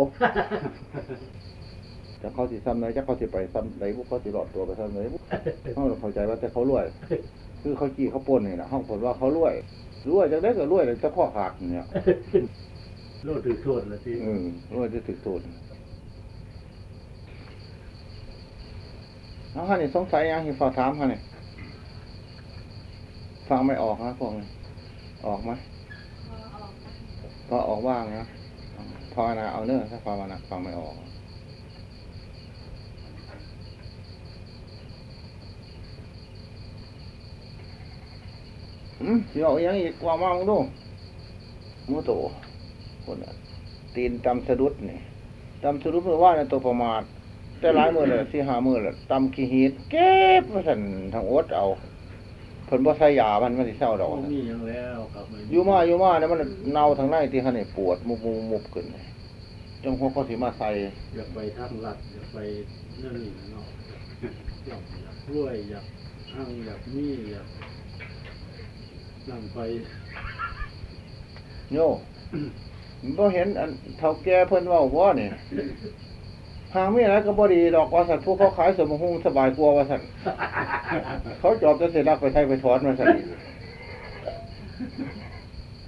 แต่เขาสิซ้ำไหนจะเขาสิไปซ้ำไหนพวกเขาสิรอดตัวไปซ้ำไหนบุเฮาเข้าใจว่าแต่เขารวย คือเขาจี้เขาปล้นนี่แหละเฮาผลว่าเขารวยรวยจังได๋ก็รวยแต่ข้อขาดเนี่ย โลดถือโทษละสิเออรวยจะถึกโทษเอาฮะนี่สงสัยยังที่ฝากถามฮะนี่ฟังไม่ออกนะพวกนี้ออกไหมพอออกว่างนะภาวนาเอาเนื้อะถ้าภาวนาฟังไม่ออกอืมสิเอาอหยังอีกว่ามามึงดูมือโต คนน่ะตีนตำสะดุดนี่ตำสะดุดเมื่อว่าในตัวประมาทแต่หลายมือเลยสี่หามือเลยตำขี้หีดเก็บมาสั่นทางอดเอาเพิ่นบ่ใส่ยามันมันสิเศร้าดอกบ่มีหยังแล้วครับไอยู่มาอยู่มาเนี่ยมันเน่าทางในที่เขาเนี่ยปวดมุบมุบมุบขึ้นจังพวกเขาสิมาใส่อยากไปทางรัฐอยากไปนั่นนี่นะเนาะอยากอยากรวยอยากอ้างอยากมีอยากนั่งไปโย บ่เห็นอันเฒ่าแก่เพิ่นว้าบ่านี่หางมีอะไรก็บ่ดีดอกว่าสัตว์ผู้เขาขายสมหุงสบายกว่าว่าซั่นเขาจอบจะเสร็จแล้วไปใช้ไปถอนมาซั่น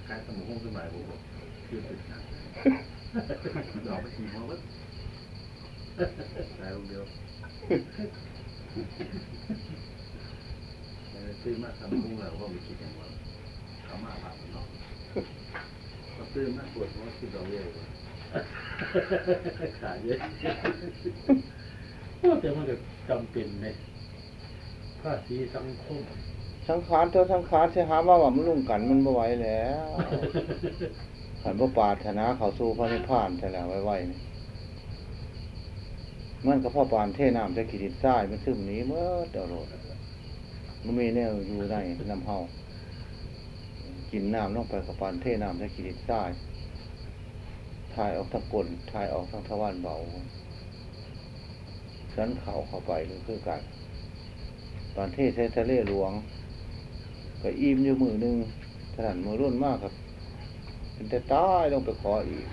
ขายสมองขึ้นมาบุบคือติดดอกไปสี่มงวัดขายคนเดียวซื้อมาทำมุ้งแล้วก็มีคิดอย่างว่ามาผ่านเนาะ ก็ซื้อมาปวดเพราะคิดดอกเบี้ยขายเยอะแต่มันก็จำเป็นในภาษีสังคม สังขารเท่าสังขารสิหามาว่ามันลุ่งกันมันบ่ไหวแล้วขันบ่ปรารถนาเขาสู่พระนิพพานแต่แล้วไว้ๆนี่มันก็พ่อปานเทน้ำใส่ขีดินทรายมันซึมหนีเมื่อเดยวโลดมันมีแนวอยู่ได้น้ำเฮา กินน้ำลงไปกับปานเทน้ำใส่ขี้ดินทรายทายออกทางก้นทายออกทางทวารเบาฉันเขาเข้าไปก็คือกันตอนเทศใช้ทะเลหลวง ก็อิ่มอยู่มือหนึ่งถนันมือรุ่นมากครับเป็นแต่ตายลงไปขออีก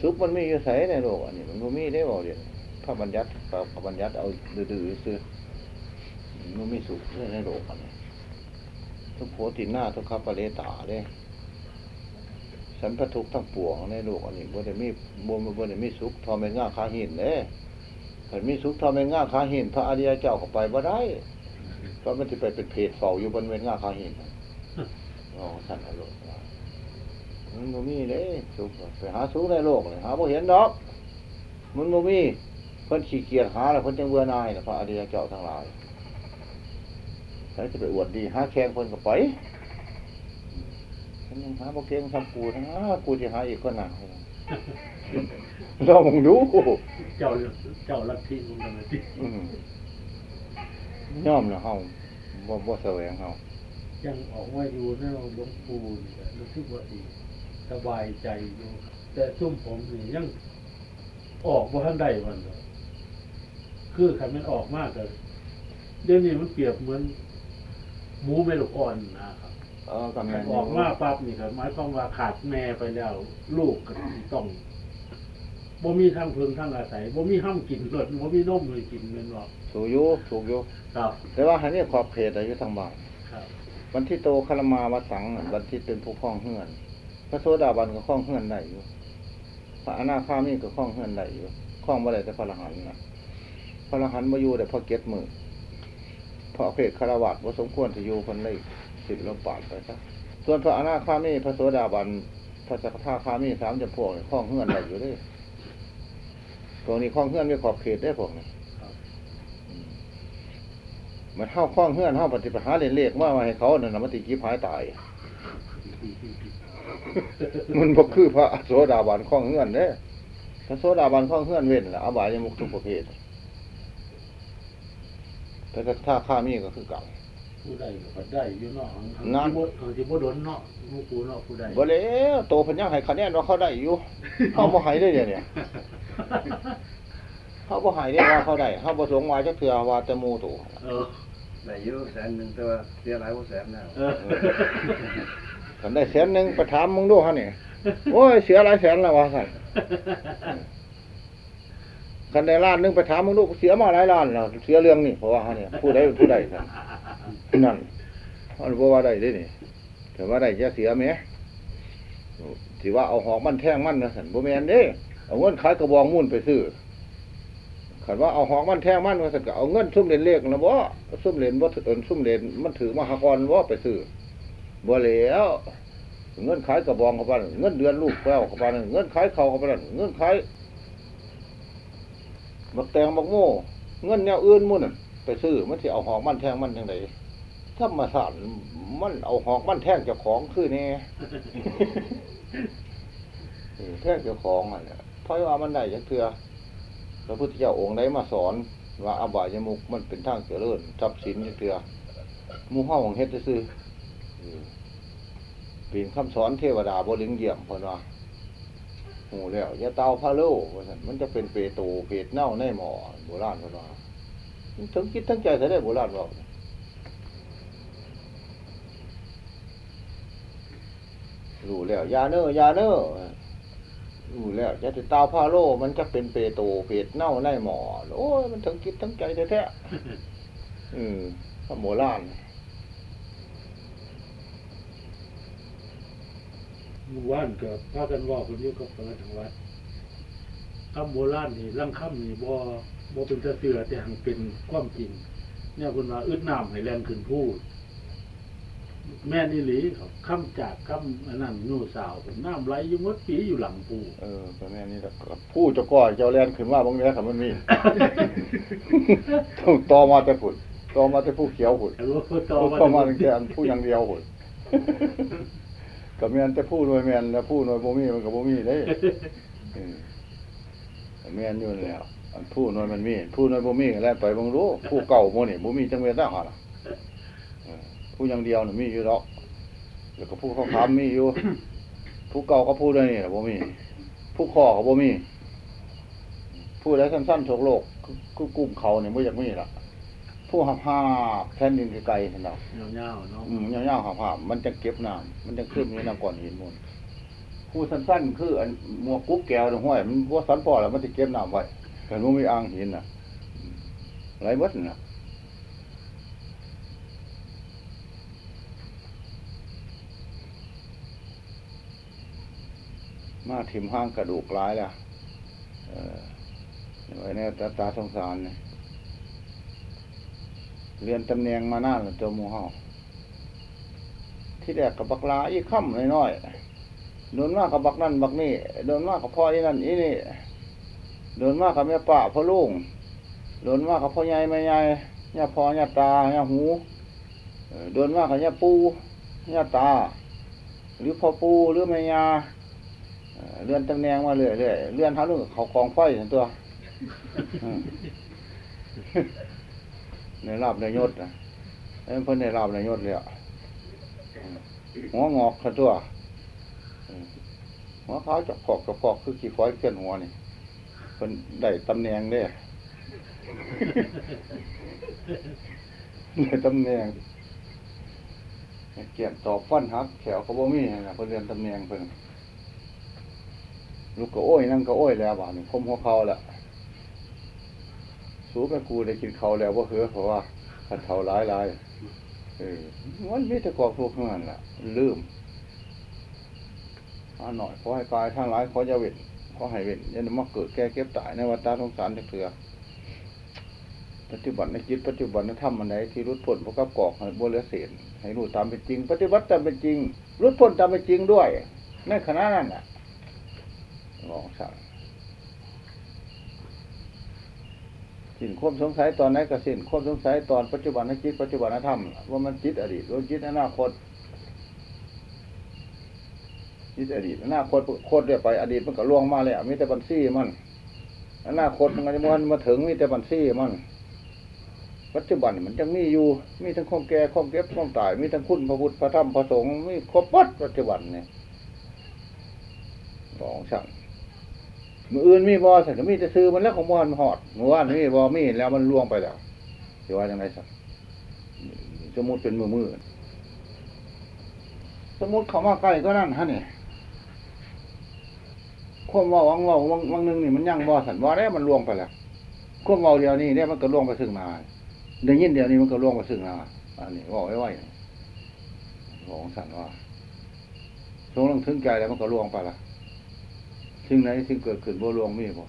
สุขมันมีอยู่ใสในโลกอันนี้มันบ่มีได้บอกเดียวพระบัญญัติพระบัญญัติเอาดื้อๆซื้อมันมีสุขในโลกอันนี้ ทุกโพติหน้าทุกขปะเลตาเลยสันพทุกทั้งปวงในโลกอันนี้บ่ได้มีบ่บ่ได้มีสุขทอมเป็นง่าคาหินเด้เห็นมีสุขทอเป็นง่าคาหินพระอริยเจ้าเข้าไปบ่ได้เพราะมันจะไปเป็นเพจเฝ้าอยู่บนเวนง่าคาหินอ๋อท่นอรรถมันบ่มีเลยสุขไปหาสุขในโลกเลยหาบ่เห็นดอกมันบ่มีเพิ่นขี้เกียจหาแล้วเพิ่นจังเบื่อหน่ายนะพระอริยเจ้าทั้งหลาย ใครจะไปอวดดีหาแข่งเพิ่นก็ไปฉันยังหาบ่เก่งทำกูทั้งหากูสิหาอีกก็หนาลองดูเจ้าเจ้าลัทธิมันกันเลยที่อืมย่อมนะเฮาบ่บ่แสวงเฮายังออกมาอยู่ในหลวงปู่นี่ก็รู้สึกว่าดีสบายใจอยู่ แต่ซุ่มผมนี่ยังออกบ่ทันได้วันเลยคือคันมันออกมากเลยเดี๋ยวนี้มันเปรียบเหมือน หมูแม่ลูกอ่อนนะครับเออกำลังออกมาปั๊บนี่ครับหมายความว่าขาดแม่ไปแล้ว ลูกก็ต้องบ่มีทางพึงทางอาศัยบ่มีห้ามกินรถบ่มีนมเลยกินแม่นบ่ถูกอยู่ถูกอยู่ครับ แต่ว่าให้มีขอบเขตอายุทางบ้านครับ วันที่โตคารมาวสังน่ะวันที่เป็นผู้ครองเฮือน พระโสดาบันก็ครองเฮือนได้อยู่พระอนาคามีก็ครองเฮือนได้อยู่ครองบ่ได้แต่พระอรหันต์น่ะพระอรหันต์บ่อยู่แต่พอเก็ดมือเพราะเพศคารวะบ่สมควรที่อยู่เพิ่นเลยสิบลมปราดไปซะส่วนพระอนาคามีพระโสดาบันพระสกทาคามีสามจำพวกนี่ครองเฮือนได้อยู่ด้วยพวกนี้ครองเฮือนมีขอบเขตได้พวกนี้มันเข้าคล้องเฮือนเข้าปฏิปหาเรียนเลขว่ามาให้เขาเนี่ยนะมันติกีพายตาย มันบ่คือพระโสดาบันคล้องเฮือนเด้พระโสดาบันคล้องเฮือนเว้นละอบายมุกทุกประเภท แต่ถ้าข้ามีก็คือเก่าผู้ใดก็ได้อยู่เนาะอังนั่นที่บ่อังที่บ่โดนเนาะหมู่กูเนาะผู้ใดบ่แล้วโตเพิ่นยังให้คะแนนว่าเขาได้อยู่เฮาบ่ให้ได้เดี๋ยวนี้เฮาบ่ให้ได้ว่าเขาได้เฮาบ่สงว่าจักเทื่อว่าแต่หมู่ตัวเออได้เยอะแสนหนึ่งแต่ว่าเสียหลายกว่าแสนแล้วเออคันได้แสนหนึงไปถามมึงดูฮะนี่โอ้ยเสียหลายแสนแล้วว่าซั่น คันได้ล้านนึงไปถามมึงดูเสียมาหลายล้านแล้วเสียเรื่องนี่เพราะว่าฮะนี่ยผู้ใดเป็นผู้ใดนนั่นมันบ่ว่าได้เด้นี่แต่ว่าได้จะเสียแหมสิว่าเอาหอกมันแท่งมันนะซั่นบ่แมนเด้เอาเงินขายกระบองมุ่นไปซื้อคันว่าเอาหอกมันแท่งมันว่าซั่นก็เอาเงินซุ่มเลนเลขนะบ่ซุ่มเลนบ่ถือเอินซุ่มเลนมันถือมหากรบ่ไปซื้อบ่แล้วเงินขายกระบองเข้าไปนั่นเงินเดือนลูกแก้วเข้าไปนั่นเงินขายเขาเข้าไปนั่นเงินขาย บักแตงบักโม่เงินแนวอื่นมุ่นไปซื้อมันสิเอาหอกมันแท่งมันจังไดธรรมาสตร์มันเอาหอกมันแท่งเจ้าของคือแน่เออแท่งเจ้าของอะเนี่ยเพราะว่ามันได้จักเทื่อพระพุทธเจ้าองค์ใดมาสอน ว่าอบายมุกมันเป็นทางเจริญทรัพย์สินจักเทื่อมู่เฮาของเฮ็ดจะซื่อเป็นคำสอนเทวดาบ่ลิงเยี่ยมพิ่นว่า หูแล้วยาเตาพะโลว่าซั่นมันจะเป็นเปโตเพดเน่าในหมอโบราณเพิ่นว่ามันถึงคิดทั้งใจซะได้โบราณเว้ารู้แล้วยาเน้อยาเนอร์รู้แล้วจะติเตาพาโลมันจะเป็นเปโตเพดเน่าในหมอโอ้ยมันถึงคิดทั้งใจแท้ๆอืมพระโบราณ หมู่บ้านก็พากันเว้ากันอยู่กับเพิ่นทางวัดคำโบราณนี่ลังคำนี่บ่บ่เป็นตะเสือแต่หังเป็นความจริง เนี่ยเพิ่นว่าอึดน้ำให้แล่นขึ้นพูด แม่นอีหลีครับคำจากคำอันนั้นนู่สาวผมน้ำไหลอยู่หมดปีอยู่หลังปูเออก็แม่นี่แหละครับผู้เจ้าก้อยเจ้าแลนขึ้นมาบางเนี้ยครับมันมีต้องต่อมาแต่ผุดต่อมาแต่ผู้เขียวผุดแต่ว่าต่อต่อมาตั้งแต่อันผู้อย่างเดียวผุด ก็แม่นแต่ผู้หน่วยแม่นแล้วผู้หน่วยบ่มีมันก็บ่มีเด้เออก็แมนอยู่นั่แหล้วอันผู้หน่วยมันมีผู้หน่วยบ่มีก็แล้วไปบ่งรู้ผู้เก่าหมู่นี่บ่มีจังเวทาหาล่ะเออผู้อย่างเดียวน่ะมีอยู่ดอกแล้วก็ผู้เขาคำมีอยู่ผู้เก่าก็ผู้เดียวนี่น่ะบ่มีผู้คอก็บ่มีผู้ใดสั้นๆทั่วโลกคือคือกลุ่มเขาเนี่ยบ่อยากมีละ ผู้หับหาบแผ่นดินไกลๆนั่นดอกยาวๆเนาะอืมยาวๆหับหาบมันจะเก็บน้ำมันจะขึ้นอยู่น้ำก่อนหินมูลผู้สั้นๆ คืออันหมวกกุ๊บแก้วน่ะห้วยมันบ่สันพอแล้วมันสิเก็บน้ำไว้เห็นบ่มีอ่างหินน่ะอืมไหลเบิดน่ะมาถิ่มห้างกระดูกหลายแล้วเออไว้ในตาตาสงสารเนี่ย เรียนตำแหน่งมานานแล้วเจ้ามูเฮาที่แรกกับบักลาอีกค่ำน้อยๆโดนมากกับบักนั่นบักนี่โดนมากกับพ่ออีนั่นอีนี่โดนมากกับแม่ป่าพ่อลุงโดนมากกับพ่อใหญ่แม่ใหญ่ย่าพ่อย่าตาย่าหูเออโดนมากกับย่าปูย่าตา หรือพ่อปูหรือแม่ยาเลื่อนตำแหน่งมาเรื่อยๆเลื่อนเท้าเรื่องเขากองไฟเห็นตัว ในราบในยศนะไอ้เพิ่นในราบในยศเลยอะอืมหัวงอกขันตัวอืมหัวขาวจอกกอกจอกกอกคือขี้ฟ้อยเคลื่อนหัวนี่เพิ่นได้ตำแหน่งได้ได้ตำแหน่งเกียนตอบฟันหักแขวเขาบ่มีนะเพิ่นเรียนตำแหน่งเพิ่นลูกก็โอ้ยนั่งก็โอ้ยแล้วบาดนี่คมหัวเขาแล้ว สูกับกูได้กินเขาวแล้วว่าเหือเพราะว่าขันเขาหลายหลายเออมันมีแต่กอกพวกนั้นล่ะ ลืมอาหน่อยขอให้กายทางหลายขออย่าเว้นขอให้เว้นอย่าได้มาเกิดแก่เก็บตายในวัฏฏะสงสารจักเถือปัจจุบันในจิตปัจจุบันในธรรมอันใดที่รุดพ้นพวกกับกอกให้บริเศษให้รู้ตามเป็นจริง ปฏิบัติตามเป็นจริงรุดพ้นตามเป็นจริงด้วยในขณะนั้นน่ะลองสั่ง สิ้นความสงสัยตอนไหนก็สิ้นความสงสัยตอนปัจจุบันนจิตปัจจุบันธรรมว่ามันจิตอดีตว่าจิตอนาคตจิตอดีตอนาคตโคตรเรียไปอดีตมันก็ล่วงมาแล้วมีแต่บัญชีมันอนาคตมันจะมันมาถึงมีแต่บัญชีมันปัจจุบันมันยังมีอยู่ มีทั้งความแก่ความเก็บความตาย มีทั้งคุณพระพุทธพระธรรมพระสงฆ์มีครบหมดปัจจุบันเนี่ยของสั่ง มืออื่นมีบอสันก็มีแต่ซื้อมันแล้วของบอนหอดมื่อวานมีบอมีแล้วมันล่วงไปแล้วจะว่ายังไงสักสมมติเป็นมือมือสมมติเขามาใกล้ก็นั่นฮะนี่ความว่าวังว่าวังวังหนึงนี่มันยังบอสันว่าได้มันล่วงไปแล้วควบเมาเดียวนี้เนี่ยมันก็ล่วงไปซึ่งนาได้ยินเดียวนี้มันก็ล่วงไปซึ่งนาอันนี้บอกไว้ไว้ของสันว่าทรงลงถึงใจแล้วมันก็ล่วงไปละ สิ่งไหนสิ่งเกิดขึ้นบ่ลวงมีบ่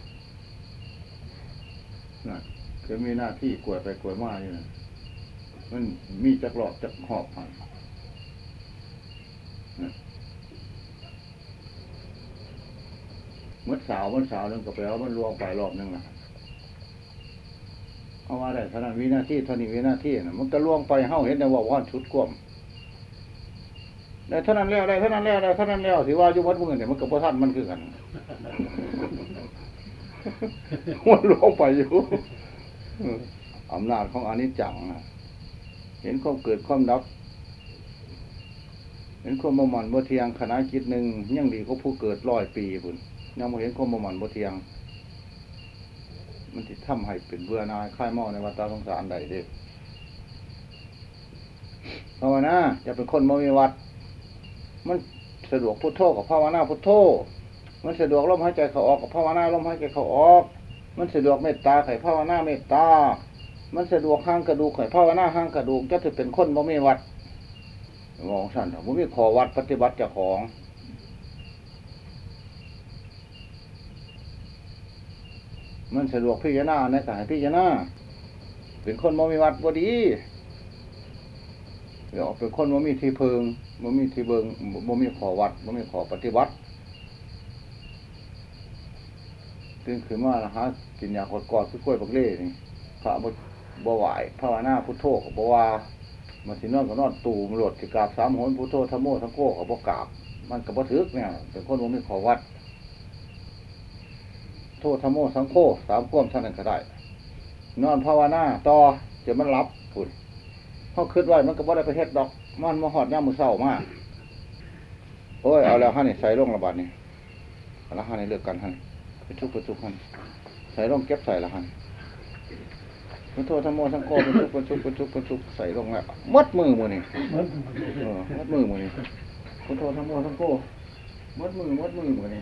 น่ะคือมีหน้าที่กวดไปกวดมาอยู่นะมันมีจักรอบจักหอบผ่านน่ะเมื่อสาวมื่อสาวนึงก็ไปเอามันลวงไปรอบนึงนะเอาว่าได้เท่านั้นวินาทีเท่านี้วินาทีนะมันก็ล่วงไปเฮาเห็นแต่ว่าว่านชุดกวมได้เท่านั้นแล้วได้เท่านั้นแล้วได้เท่านั้นแล้วถือว่ายู่วัดมือเนี่ยมันกับพระท่านมันคือกัน มันล่วงไปอยู่อำนาจของอนิจจังนะเห็นความเกิดความดับ เห็นความบ่มันบ่เทียงคณะจิตหนึ่งยังดีก็ผู้เกิดร้อยปีพุ่นยังบ่เห็นความบ่มันบ่เทียง มันจะทำให้เป็นเบื่อนายคลายเมาในวัฏสงสารใดเด้ภาวนาจะเป็นคนบ่มีวัด มันสะดวกพุทโธกับภาวนาพุทโธ มันสะดวกลมหายใจเขาออกกับภาวนาลมหายใจเขาออก มันสะดวกเมตตาไข่ภาวนาเมตตา มันสะดวกห้างกระดูกไข่ภาวนาห้างกระดูกจะถือเป็นคนบ่มีวัดมองสั่นบ่มีขอวัดปฏิบัติเจ้าของมันสะดวกพิจารณาในสายพิจารณาเป็นคนบ่มีวัดบ่ดีเดี๋ยวเป็นคนบ่มีที่เพิงบ่มีที่เบิงบ่มีขอวัดบ่มีขอปฏิบัติ ตื่นขึ้นมาแล้วฮะกินยาขดกอดคือกล้วยบักเล่นี่พระบ่บ่ไหวภาวนาพุทโธก็บ่ว่ามันสินอนก็นอนตูมหลดสิกราบสามโหนพุทโธธัมโมทั้งโคก็บ่กราบ มันก็บ่ถึกเนี่ยเป็นคนบ่มีขอวัด โทษธรรมโมสังโฆสามพ่วมเท่านั้นก็ได้ นอนภาวนาต่อเดี๋ยวมันรับพุ่นเขาคิดไว้มันก็บ่ได้ไปเฮ็ดดอก มันมาหอดย่ามือเศร้ามากโอ้ยเอาแล้วฮะนี่ใส่ลงระบาดนี่เอาละฮะนี่เลือกกันฮะนี่ ไปทุกข์เป็นทุกฮะนี่ใส่ลงเก็บใส่ละหันมันโทษทั้งโมทั้งโฆเป็นทุกข์เป็นทุกข์เป็นทุกข์เป็นทุกข์ใส่ลงละมัดมือมือนี่มัดมือมือนี่มันโทษทั้งโมทั้งโฆมัดมือมัดมือมือนี่